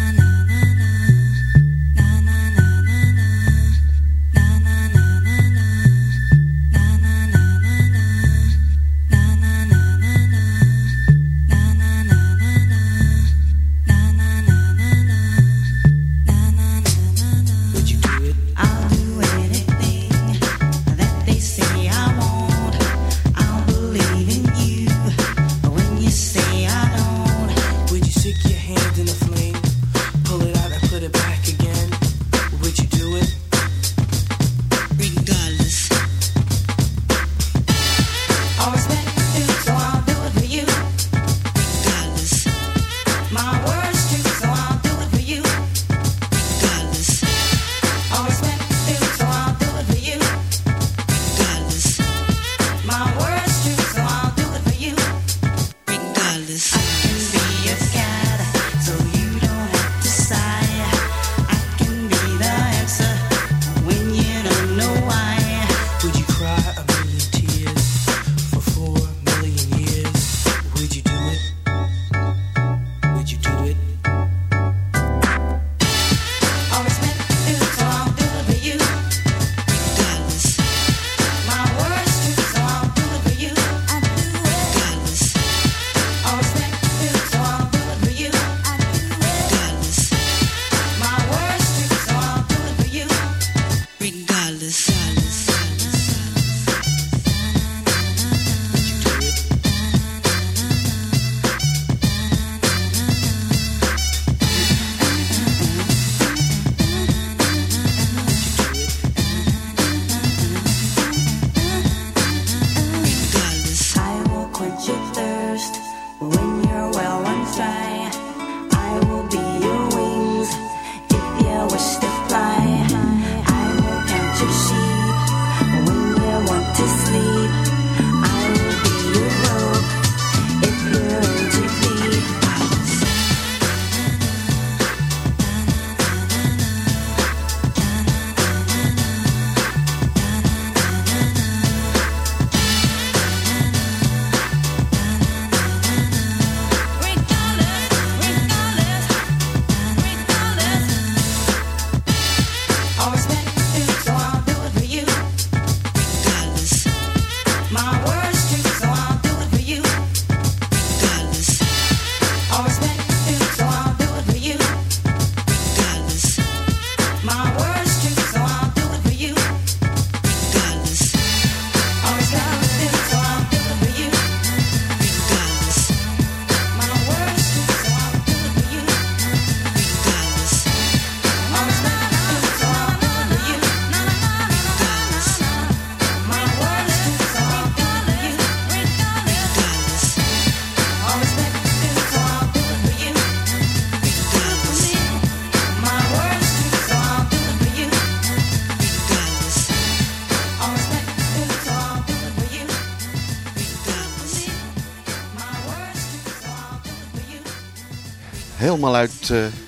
helemaal uit eh,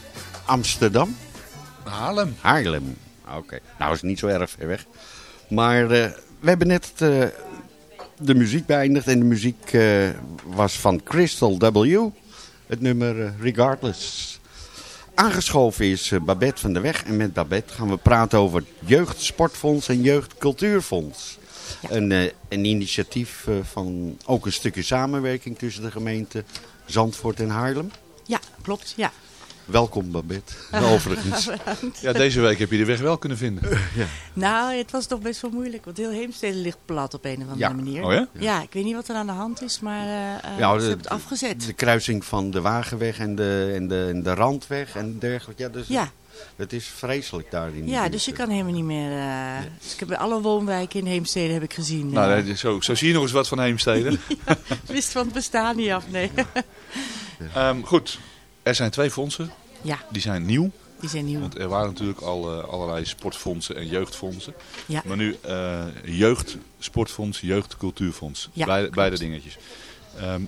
Amsterdam? Haarlem. Haarlem. Oké. Nou, is niet zo erg ver weg. Maar eh, we hebben net eh, de muziek beëindigd. En de muziek eh, was van Crystal W. Het nummer Regardless. Aangeschoven is Babette van der Weg. En met Babette gaan we praten over het Jeugdsportfonds en Jeugdcultuurfonds. Een, eh, een initiatief eh, van ook een stukje samenwerking tussen de gemeenten Zandvoort en Haarlem. Ja, klopt. Ja. Welkom Babette, overigens. Ja, deze week heb je de weg wel kunnen vinden. Nou, het was toch best wel moeilijk, want heel Heemstede ligt plat op een of andere Ja. manier. Oh ja? Ja, ik weet niet wat er aan de hand is, maar eh, eh, Ja, ze de- hebben het afgezet. De kruising van de Wagenweg en de, en de, en de Randweg en dergelijke. Ja, dus Ja. Het is vreselijk daar in Ja, dus je kan helemaal niet meer... eh, dus ik heb alle woonwijken in Heemstede heb ik gezien. Nou, eh. zo, zo zie je nog eens wat van Heemstede. wist van het bestaan niet af, nee. Ehm, goed, er zijn twee fondsen. Ja. Die zijn nieuw. Die zijn nieuw. Want er waren natuurlijk al eh, allerlei sportfondsen en jeugdfondsen. Ja. Maar nu eh jeugdsportfonds, jeugdcultuurfonds. Ja, beide, dingetjes. Ehm,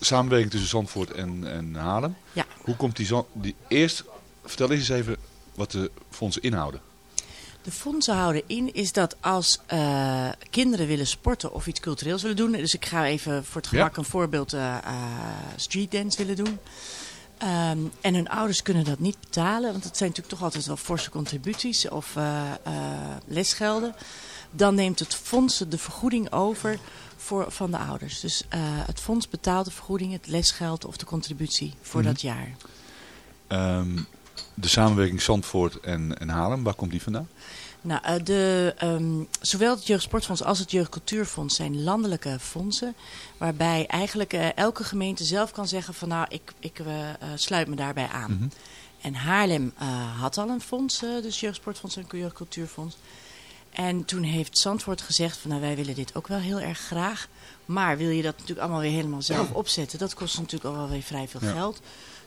samenwerking tussen Zandvoort en, en Haarlem. Ja. Hoe komt die, die... Eerst, vertel eens even wat de fondsen inhouden. De fondsen houden in is dat als eh, kinderen willen sporten of iets cultureels willen doen. Dus ik ga even voor het gemak Ja. een voorbeeld eh eh, streetdance willen doen. Ehm, en hun ouders kunnen dat niet betalen. Want dat zijn natuurlijk toch altijd wel forse contributies of lesgelden. Dan neemt het fonds de vergoeding over voor, van de ouders. Dus het fonds betaalt de vergoeding, het lesgeld of de contributie voor Mhm. dat jaar. Ehm, de samenwerking Zandvoort en, en Haarlem, waar komt die vandaan? Nou, eh, de, ehm, zowel het Jeugdsportfonds als het Jeugdcultuurfonds zijn landelijke fondsen. Waarbij eigenlijk eh, elke gemeente zelf kan zeggen van nou, ik, ik eh, sluit me daarbij aan. Mhm. En Haarlem had al een fonds, dus Jeugdsportfonds en Jeugdcultuurfonds. En toen heeft Zandvoort gezegd van nou, wij willen dit ook wel heel erg graag. Maar wil je dat natuurlijk allemaal weer helemaal zelf opzetten, dat kost natuurlijk al wel weer vrij veel Ja. geld.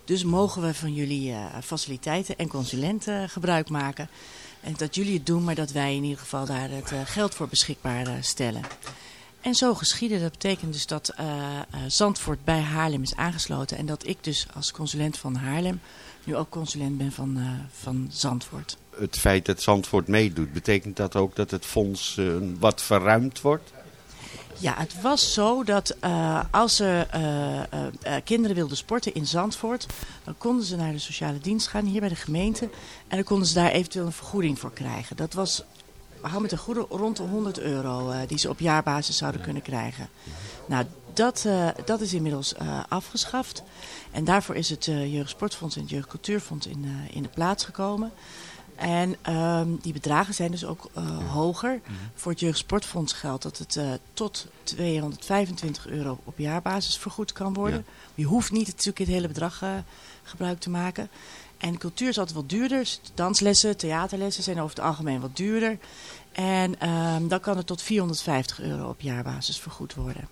Dus mogen we van jullie eh, faciliteiten en consulenten gebruik maken. En dat jullie het doen, maar dat wij in ieder geval daar het eh, geld voor beschikbaar eh, stellen. En zo geschieden. Dat betekent dus dat eh, eh, Zandvoort bij Haarlem is aangesloten. En dat ik dus als consulent van Haarlem nu ook consulent ben van, eh, van Zandvoort. Het feit dat Zandvoort meedoet, betekent dat ook dat het fonds eh, wat verruimd wordt? Ja, het was zo dat eh, als er eh, eh, kinderen wilden sporten in Zandvoort, dan konden ze naar de sociale dienst gaan hier bij de gemeente. En dan konden ze daar eventueel een vergoeding voor krijgen. Dat was, hou met een goede, rond de 100 euro die ze op jaarbasis zouden kunnen krijgen. Nou, dat, dat is inmiddels eh, afgeschaft. En daarvoor is het eh Jeugdsportfonds en het Jeugdcultuurfonds in, in de plaats gekomen. En ehm, die bedragen zijn dus ook eh, hoger. Voor het Jeugdsportfonds geldt dat het eh, tot 225 euro op jaarbasis vergoed kan worden. Je hoeft niet natuurlijk het hele bedrag eh, gebruik te maken. En cultuur is altijd wat duurder. Danslessen, theaterlessen zijn over het algemeen wat duurder. En ehm, dan kan het tot 450 euro op jaarbasis vergoed worden.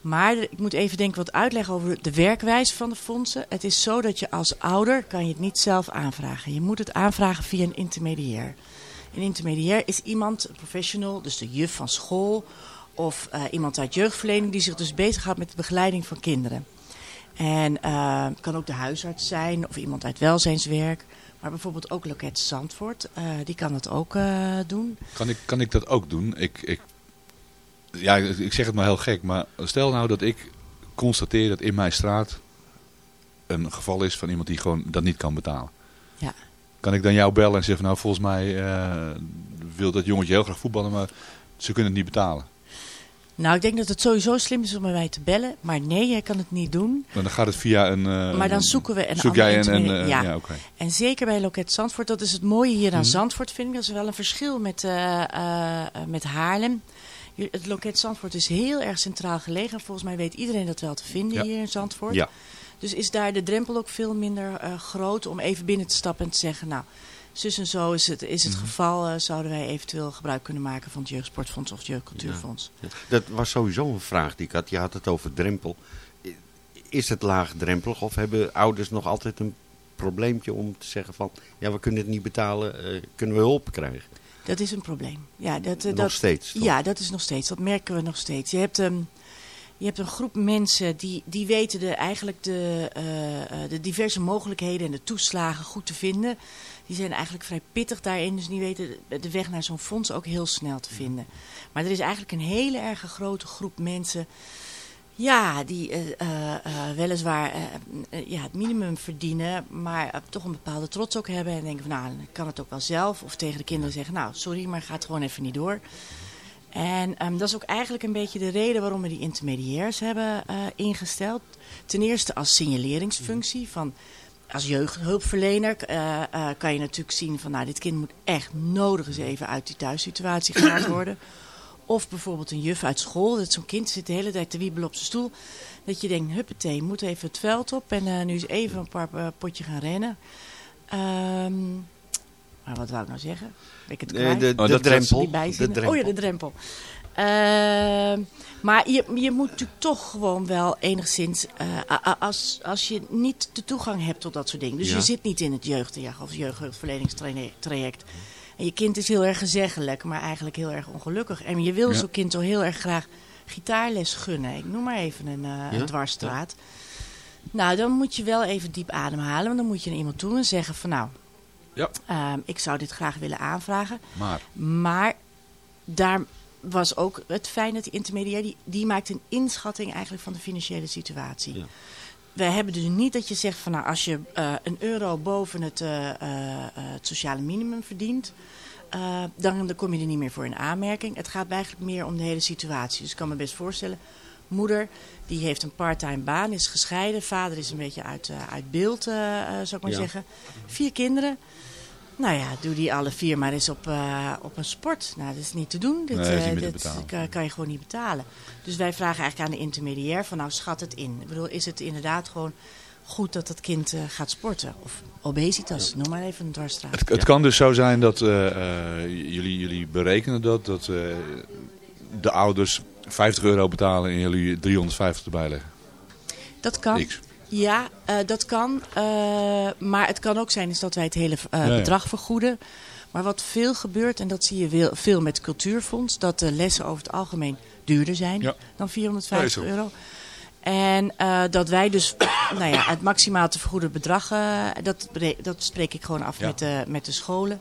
Maar ik moet even denken wat uitleggen over de werkwijze van de fondsen. Het is zo dat je als ouder kan je het niet zelf aanvragen. Je moet het aanvragen via een intermediair. Een intermediair is iemand, een professional, dus de juf van school... of eh, iemand uit jeugdverlening die zich dus bezighoudt met de begeleiding van kinderen. En eh, kan ook de huisarts zijn of iemand uit welzijnswerk. Maar bijvoorbeeld ook Loket Zandvoort, eh, die kan dat ook doen. Kan ik, kan ik dat ook doen? Ik, ik, ja, ik zeg het maar heel gek, maar stel nou dat ik constateer dat in mijn straat een geval is van iemand die gewoon dat niet kan betalen. Ja. Kan ik dan jou bellen en zeggen, nou volgens mij eh, wil dat jongetje heel graag voetballen, maar ze kunnen het niet betalen. Nou, ik denk dat het sowieso slim is om bij mij te bellen. Maar nee, jij kan het niet doen. Maar dan gaat het via een... eh, Maar dan zoeken we een zoek andere jij een, een, intermediair. eh, Ja. En zeker bij Loket Zandvoort, dat is het mooie hier aan Mhm. Zandvoort, vind ik. Dat is wel een verschil met, met Haarlem. Het Loket Zandvoort is heel erg centraal gelegen. Volgens mij weet iedereen dat wel te vinden Ja. hier in Zandvoort. Ja. Dus is daar de drempel ook veel minder eh, groot om even binnen te stappen en te zeggen... nou, zus en zo is het, is het Mhm. geval. eh, zouden wij eventueel gebruik kunnen maken van het Jeugdsportfonds of het Jeugdcultuurfonds? Ja. Dat was sowieso een vraag die ik had. Je had het over drempel. Is het laagdrempelig of hebben ouders nog altijd een probleempje om te zeggen van... ja, we kunnen het niet betalen, eh, kunnen we hulp krijgen? Dat is een probleem. Ja, dat, eh, Nog dat, steeds, toch? Ja, dat is nog steeds. Dat merken we nog steeds. Je hebt, ehm, je hebt een groep mensen die, die weten de, eigenlijk de, eh, eh, de diverse mogelijkheden en de toeslagen goed te vinden. Die zijn eigenlijk vrij pittig daarin, dus die weten de- de weg naar zo'n fonds ook heel snel te vinden. Maar er is eigenlijk een hele erg grote groep mensen ja, die eh, eh, eh, weliswaar ja, het minimum verdienen, maar toch een bepaalde trots ook hebben. En denken van nou, ik kan het ook wel zelf. Of tegen de kinderen zeggen, nou sorry, maar gaat gewoon even niet door. En ehm, dat is ook eigenlijk een beetje de reden waarom we die intermediairs hebben ingesteld. Ten eerste als signaleringsfunctie van... Als jeugdhulpverlener kan je natuurlijk zien van nou, dit kind moet echt nodig eens even uit die thuissituatie gehaald worden. Of bijvoorbeeld een juf uit school, dat zo'n kind zit de hele tijd te wiebelen op zijn stoel. Dat je denkt, huppatee, moet even het veld op en eh, nu eens even een paar eh, potje gaan rennen. Ehm, maar wat wou ik nou zeggen? Ben ik het de- de Oh, drempel. De. Oh ja, de drempel. Ehm, maar je, je moet natuurlijk toch gewoon wel enigszins, eh, als, als je niet de toegang hebt tot dat soort dingen. Dus Ja. je zit niet in het jeugdjacht of jeugdhulpverleningstraject. En je kind is heel erg gezeggelijk, maar eigenlijk heel erg ongelukkig. En je wil Ja. zo'n kind toch heel erg graag gitaarles gunnen. Ik noem maar even een, Ja? een dwarsstraat. Nou, dan moet je wel even diep ademhalen. Want dan moet je naar iemand toe en zeggen van nou, Ja. ehm, ik zou dit graag willen aanvragen. Maar. Maar daar was ook het fijn dat die intermediair, die, die maakt een inschatting eigenlijk van de financiële situatie. Wij hebben dus niet dat je zegt van nou als je eh, een euro boven het, eh, eh, het sociale minimum verdient, dan, dan kom je er niet meer voor in aanmerking. Het gaat eigenlijk meer om de hele situatie. Dus ik kan me best voorstellen, moeder die heeft een parttime baan, is gescheiden, vader is een beetje uit, uit beeld, zou ik maar Ja. zeggen. Vier kinderen. Nou ja, doe die alle vier maar eens op, eh, op een sport. Nou, dat is niet te doen. Dit, Nee, dat eh, dit kan, kan je gewoon niet betalen. Dus wij vragen eigenlijk aan de intermediair van nou schat het in. Ik bedoel, is het inderdaad gewoon goed dat het kind eh, gaat sporten? Of obesitas, noem maar even een dwarsstraat. Het, het kan dus zo zijn dat jullie, jullie berekenen dat, dat de ouders 50 euro betalen en jullie 350 erbij leggen. Dat kan. X. Ja, eh, dat kan. Eh, maar het kan ook zijn is dat wij het hele eh, Ja, ja. bedrag vergoeden. Maar wat veel gebeurt, en dat zie je veel met Cultuurfonds, dat de lessen over het algemeen duurder zijn Ja. dan 450 Ja, is zo. euro. En dat wij dus nou ja, het maximaal te vergoeden bedrag, dat, dat spreek ik gewoon af met, de, met de scholen.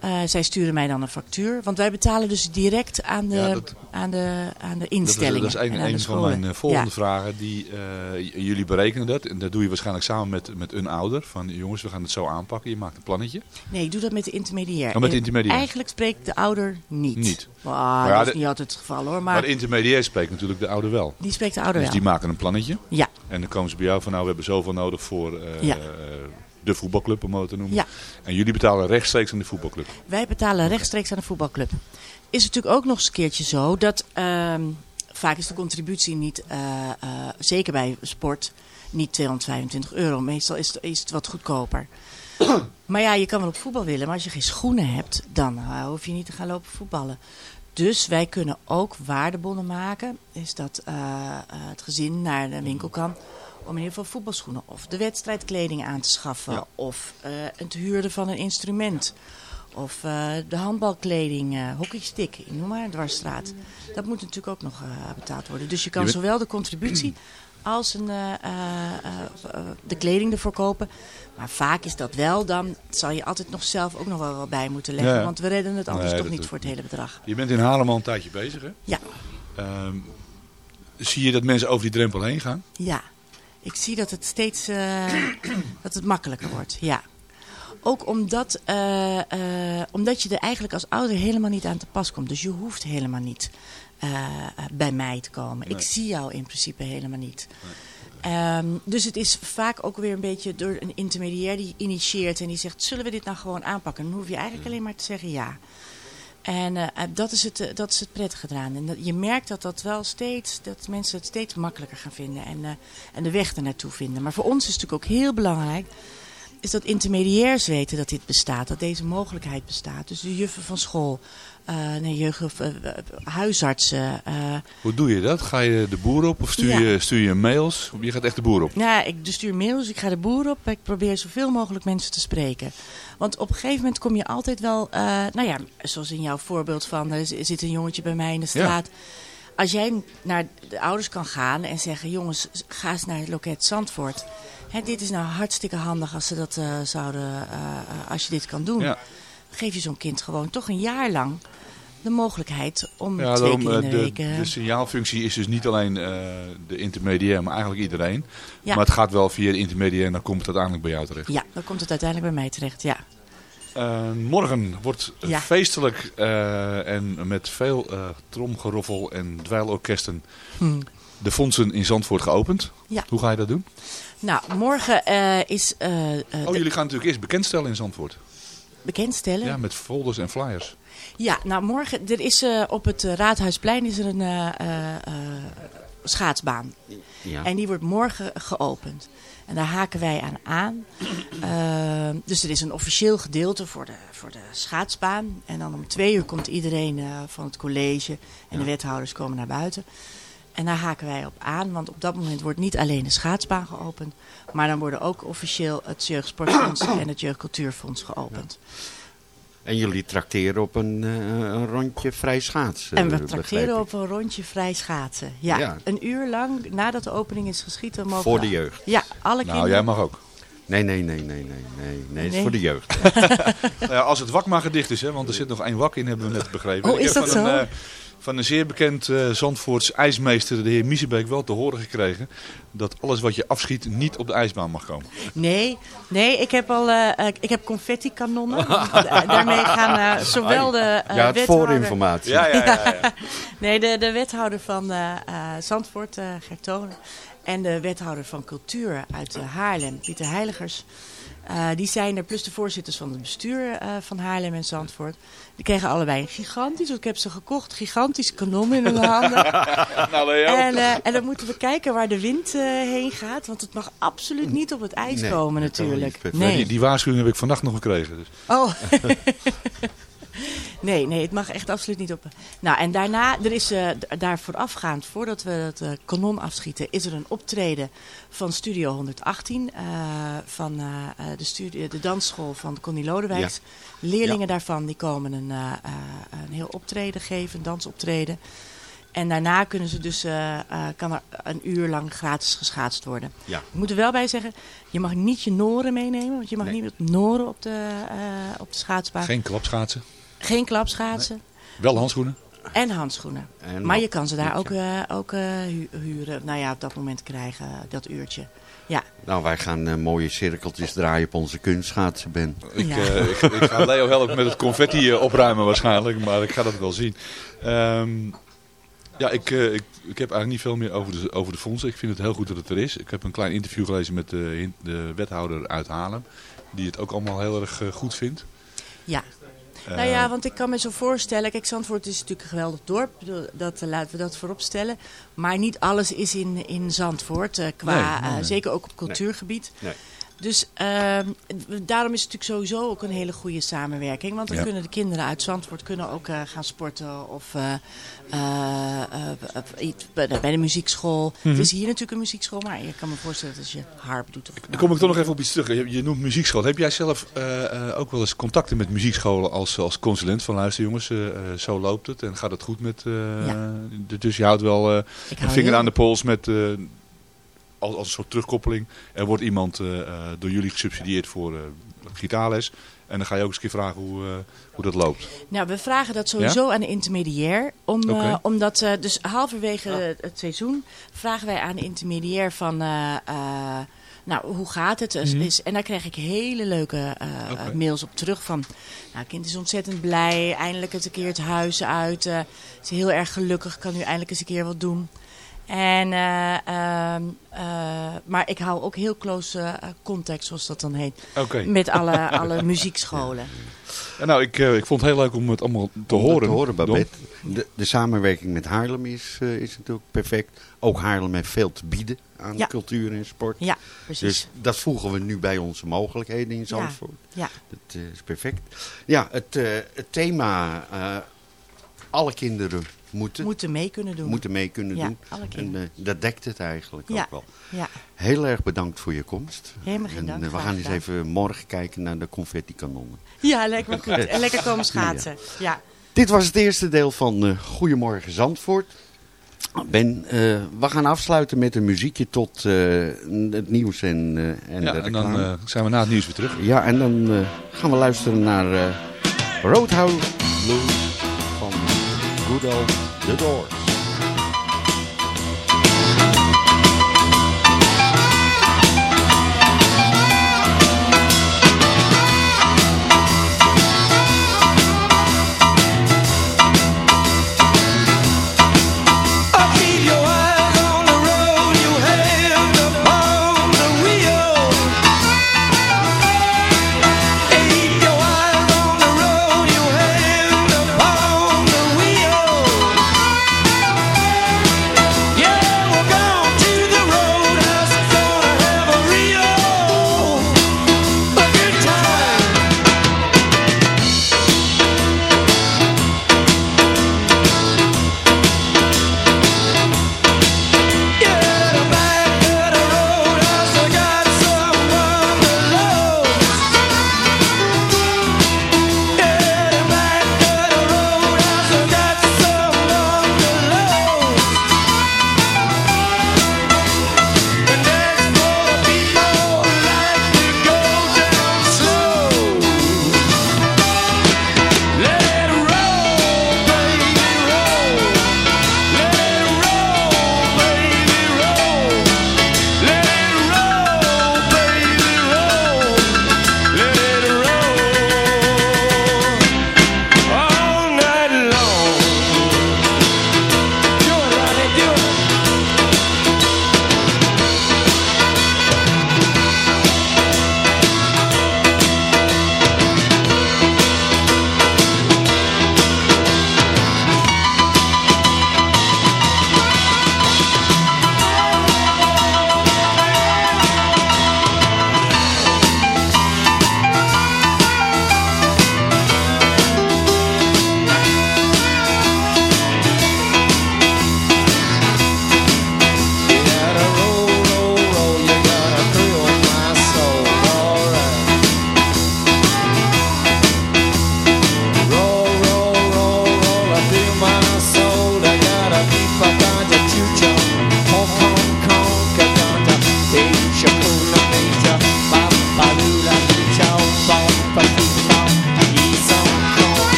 Eh, zij sturen mij dan een factuur. Want wij betalen dus direct aan de, Ja, dat- aan de, aan de Dat is, instellingen. dat is een, een van mijn eh, volgende Ja. vragen. Die, eh, jullie berekenen dat. En dat doe je waarschijnlijk samen met, met een ouder. Van jongens, we gaan het zo aanpakken. Je maakt een plannetje. Nee, ik doe dat met de intermediair. Oh, met de intermediair. Eigenlijk spreekt de ouder niet. Niet. Maar ja, dat is de- niet altijd het geval hoor. Maar, Maar, de intermediair spreekt natuurlijk de ouder wel. die spreekt de ouder dus wel. die maken een plannetje. Ja. En dan komen ze bij jou van nou, we hebben zoveel nodig voor Ja. De voetbalclub, om het te noemen. Ja. En jullie betalen rechtstreeks aan de voetbalclub. Wij betalen rechtstreeks aan de voetbalclub. Is natuurlijk ook nog eens een keertje zo dat ehm, vaak is de contributie niet, eh, eh, zeker bij sport, niet 225 euro. Meestal is het, is het wat goedkoper. maar ja, je kan wel op voetbal willen, maar als je geen schoenen hebt, dan eh, hoef je niet te gaan lopen voetballen. Dus wij kunnen ook waardebonnen maken. Is dat het gezin naar de winkel kan om in ieder geval voetbalschoenen of de wedstrijdkleding aan te schaffen. Ja. Of eh, het huren van een instrument. Of eh, de handbalkleding, eh hockeystick, noem maar, een dwarsstraat. Dat moet natuurlijk ook nog betaald worden. Dus je kan Je zowel de contributie als een, de kleding ervoor kopen. Maar vaak is dat wel, dan zal je altijd nog zelf ook nog wel wat bij moeten leggen. Ja. Want we redden het anders Nee, toch niet voor het hele bedrag. Je bent in Haarlem al een tijdje bezig, hè? Ja. Ehm, zie je dat mensen over die drempel heen gaan? Ja, ik zie dat het steeds eh, dat het makkelijker wordt. Ja. Ook omdat, eh, eh, omdat je er eigenlijk als ouder helemaal niet aan te pas komt. Dus je hoeft helemaal niet bij mij te komen. Ik zie jou in principe helemaal niet. Ehm, dus het is vaak ook weer een beetje door een intermediair die initieert en die zegt: Zullen we dit nou gewoon aanpakken? Dan hoef je eigenlijk alleen maar te zeggen ja. En eh, eh, dat, is het, eh, dat is het prettige eraan. En dat, je merkt dat dat wel steeds, dat mensen het steeds makkelijker gaan vinden en, en de weg er naartoe vinden. Maar voor ons is het natuurlijk ook heel belangrijk, is dat intermediairs weten dat dit bestaat, dat deze mogelijkheid bestaat. Dus de juffen van school, nee, jeugd, eh, huisartsen. eh, Hoe doe je dat? Ga je de boer op of stuur, Ja. je, stuur je mails? Je gaat echt de boer op. Ja, ik stuur mails, ik ga de boer op. Ik probeer zoveel mogelijk mensen te spreken. Want op een gegeven moment kom je altijd wel... nou ja, zoals in jouw voorbeeld van... Er zit een jongetje bij mij in de straat. als jij naar de ouders kan gaan en zeggen... jongens, ga eens naar het loket Zandvoort. Hè, dit is nou hartstikke handig als ze dat eh, zouden... eh, eh, als je dit kan doen. Ja. Geef je zo'n kind gewoon toch een jaar lang de mogelijkheid om Ja, twee daarom, keer in de, de, week... de signaalfunctie is dus niet alleen de intermediair, maar eigenlijk iedereen. Ja. Maar het gaat wel via de intermediair en dan komt het uiteindelijk bij jou terecht. Ja, dan komt het uiteindelijk bij mij terecht, ja. Morgen wordt Ja. feestelijk en met veel tromgeroffel en dweilorkesten Hmm. de fondsen in Zandvoort geopend. Ja. Hoe ga je dat doen? Nou, morgen eh, is eh, eh, Oh, de- jullie gaan natuurlijk eerst bekendstellen in Zandvoort. bekendstellen. Ja, met folders en flyers. Ja, nou morgen, er is eh, op het Raadhuisplein is er een eh, eh, eh, schaatsbaan. Ja. En die wordt morgen geopend. En daar haken wij aan aan. Dus er is een officieel gedeelte voor de, voor de schaatsbaan. En dan om twee uur komt iedereen eh, van het college en de wethouders komen naar buiten. En daar haken wij op aan, want op dat moment wordt niet alleen de schaatsbaan geopend. Maar dan worden ook officieel het Jeugdsportfonds en het Jeugdcultuurfonds geopend. En jullie trakteren op een, eh, een rondje vrij schaatsen. En we ik. trakteren op een rondje vrij schaatsen. Ja, Ja. een uur lang nadat de opening is geschieden. Mogen Voor de jeugd. Ja, alle Nou, kinderen. jij mag ook. Nee, nee, nee, nee, nee, nee. Nee, het is voor de jeugd. Nou ja, als het wak maar gedicht is, hè, want er zit nog één wak in, hebben we net begrepen. Oh, Ik is heb dat van zo? Een, eh, van een zeer bekend eh Zandvoorts ijsmeester, de heer Miesebeek, wel te horen gekregen dat alles wat je afschiet niet op de ijsbaan mag komen. Nee, nee, ik heb al eh, ik heb confetti kanonnen. Da- Daarmee gaan eh, zowel de eh, ja, het wethouder... voorinformatie. Ja, ja, ja. ja. Nee, de, de wethouder van eh, eh, Zandvoort, eh Gert Tonen, en de wethouder van cultuur uit Haarlem, Pieter Heiligers. Eh, die zijn er, plus de voorzitters van het bestuur eh, van Haarlem en Zandvoort. Die kregen allebei een gigantisch, ik heb ze gekocht, gigantisch kanon in hun handen. nou. En, eh, en dan moeten we kijken waar de wind eh, heen gaat. Want het mag absoluut niet op het ijs Nee, komen natuurlijk. niet. Nee, die, die waarschuwing heb ik vannacht nog gekregen. Dus. Oh. nee, nee, het mag echt absoluut niet op. Nou, en daarna, er is eh, d- daar voorafgaand, voordat we het eh, kanon afschieten, is er een optreden van Studio 118. eh, van de, studie, de dansschool van Connie Lodewijks. Leerlingen Ja. daarvan, die komen een, een heel optreden geven, een dansoptreden. En daarna kunnen ze dus, eh, eh, kan er een uur lang gratis geschaatst worden. Ja. Ik moet er wel bij zeggen, je mag niet je noren meenemen. Want je mag Nee. niet met noren op de, eh, op de schaatsbaan. Geen klapschaatsen, Geen klapschaatsen. wel handschoenen. En handschoenen. En maar je kan ze daar ook, eh, ook eh, hu- huren. Nou ja, op dat moment krijgen, dat uurtje. Ja, Nou, wij gaan eh, mooie cirkeltjes draaien op onze kunstschaatsen, Ben. Ik, Ja. eh, ik, ik ga Leo helpen met het confetti eh, opruimen waarschijnlijk, maar ik ga dat wel zien. Ehm, ja, ik, eh, ik, ik heb eigenlijk niet veel meer over de, over de fondsen. Ik vind het heel goed dat het er is. Ik heb een klein interview gelezen met de, de wethouder uit Haarlem, die het ook allemaal heel erg eh, goed vindt. ja. Eh, nou ja, want ik kan me zo voorstellen... Kijk, Zandvoort is natuurlijk een geweldig dorp. Dat, eh, laten we dat voorop stellen. Maar niet alles is in, in Zandvoort. eh, qua, Nee, nee, eh, nee. zeker ook op cultuurgebied. Dus ehm, daarom is het natuurlijk sowieso ook een hele goede samenwerking. Want dan Ja. kunnen de kinderen uit Zandvoort kunnen ook eh, gaan sporten. Of eh, eh, bij de muziekschool. Mhm. Het is hier natuurlijk een muziekschool. Maar je kan me voorstellen dat als je harp doet. Of, Dan kom ik toch nog even op iets terug. Je, je noemt muziekschool. Heb jij zelf ook wel eens contacten met muziekscholen als, als consulent? Van luister jongens, zo loopt het en gaat het goed met... Ja. Dus je houdt wel een vinger aan de pols met... als, als een soort terugkoppeling. Er wordt iemand eh, eh, door jullie gesubsidieerd voor eh, gitaarles. En dan ga je ook eens een keer vragen hoe, hoe dat loopt. Nou, we vragen dat sowieso aan de intermediair. Om, omdat, dus halverwege het seizoen vragen wij aan de intermediair van... nou, hoe gaat het? Is- Mhm. is, en daar krijg ik hele leuke mails op terug van... Nou, het kind is ontzettend blij. Eindelijk eens een keer het huis uit. is heel erg gelukkig. Kan nu eindelijk eens een keer wat doen. En, eh, ehm, eh, maar ik hou ook heel close eh, contact, zoals dat dan heet. Met alle, alle muziekscholen. Ja, nou, ik, ik vond het heel leuk om het allemaal te Om horen. Te horen. Babette. De, de samenwerking met Haarlem is, is natuurlijk perfect. Ook Haarlem heeft veel te bieden aan Ja. cultuur en sport. Ja, precies. Dus dat voegen we nu bij onze mogelijkheden in Zandvoort. ja. Dat eh, is perfect. Ja, het, eh, het thema... eh, alle kinderen moeten, Moeten mee kunnen doen. moeten mee kunnen Ja, doen. alle en eh, dat dekt het eigenlijk Ja. ook wel. Ja. Heel erg bedankt voor je komst. Helemaal geen en dank, eh, we gaan eens gedaan. even morgen kijken naar de confetti-kanonnen. Ja, lekker maar goed. En lekker komen schaatsen. Ja. Dit was het eerste deel van eh Goedemorgen Zandvoort. Ben, eh, we gaan afsluiten met een muziekje tot eh, het nieuws en, eh, en Ja, de en dan eh, zijn we na het nieuws weer terug. Ja, en dan eh, gaan we luisteren naar eh, Roadhouse Blues Good Old The Doors.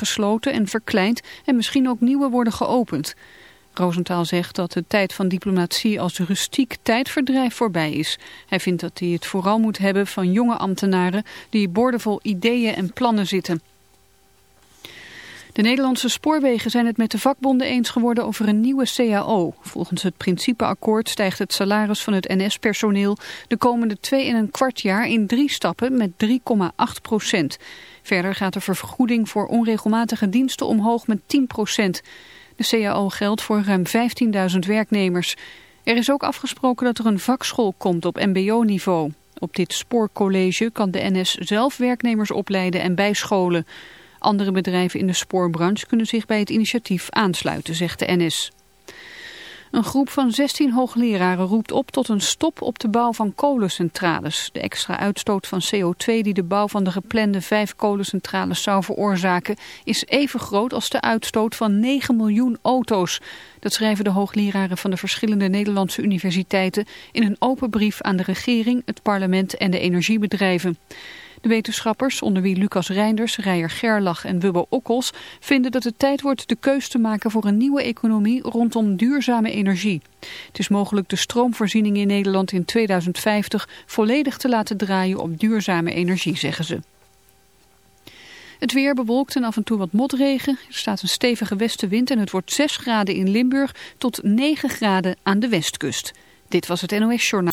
Gesloten en verkleind en misschien ook nieuwe worden geopend. Rosenthal zegt dat de tijd van diplomatie als rustiek tijdverdrijf voorbij is. Hij vindt dat hij het vooral moet hebben van jonge ambtenaren die boordevol ideeën en plannen zitten. De Nederlandse spoorwegen zijn het met de vakbonden eens geworden over een nieuwe CAO. Volgens het principeakkoord stijgt het salaris van het NS-personeel de komende 2,25 jaar in drie stappen met 3,8 procent. Verder gaat de vergoeding voor onregelmatige diensten omhoog met 10 procent. De CAO geldt voor ruim 15.000 werknemers. Er is ook afgesproken dat er een vakschool komt op mbo-niveau. Op dit spoorcollege kan de NS zelf werknemers opleiden en bijscholen. Andere bedrijven in de spoorbranche kunnen zich bij het initiatief aansluiten, zegt de NS. Een groep van 16 hoogleraren roept op tot een stop op de bouw van kolencentrales. De extra uitstoot van CO2 die de bouw van de geplande vijf kolencentrales zou veroorzaken... is even groot als de uitstoot van 9 miljoen auto's. Dat schrijven de hoogleraren van de verschillende Nederlandse universiteiten... in een open brief aan de regering, het parlement en de energiebedrijven. De wetenschappers, onder wie Lucas Reinders, Rijer Gerlach en Wubbo Okkels, vinden dat het tijd wordt de keus te maken voor een nieuwe economie rondom duurzame energie. Het is mogelijk de stroomvoorziening in Nederland in 2050 volledig te laten draaien op duurzame energie, zeggen ze. Het weer bewolkt en af en toe wat motregen. Er staat een stevige westenwind en het wordt 6 graden in Limburg tot 9 graden aan de westkust. Dit was het NOS Journaal.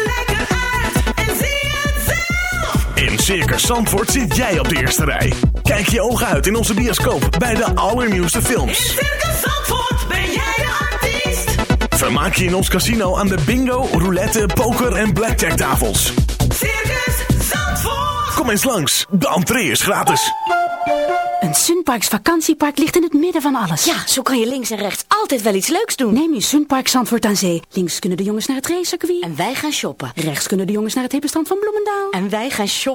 In Circus Zandvoort zit jij op de eerste rij. Kijk je ogen uit in onze bioscoop bij de allernieuwste films. In Circus Zandvoort ben jij de artiest. Vermaak je in ons casino aan de bingo, roulette, poker en blackjack tafels. Circus Zandvoort. Kom eens langs, de entree is gratis. Een Sunparks vakantiepark ligt in het midden van alles. Ja, zo kan je links en rechts altijd wel iets leuks doen. Neem je Sunpark Zandvoort aan zee. Links kunnen de jongens naar het racecircuit. En wij gaan shoppen. Rechts kunnen de jongens naar het hippe strand van Bloemendaal. En wij gaan shoppen.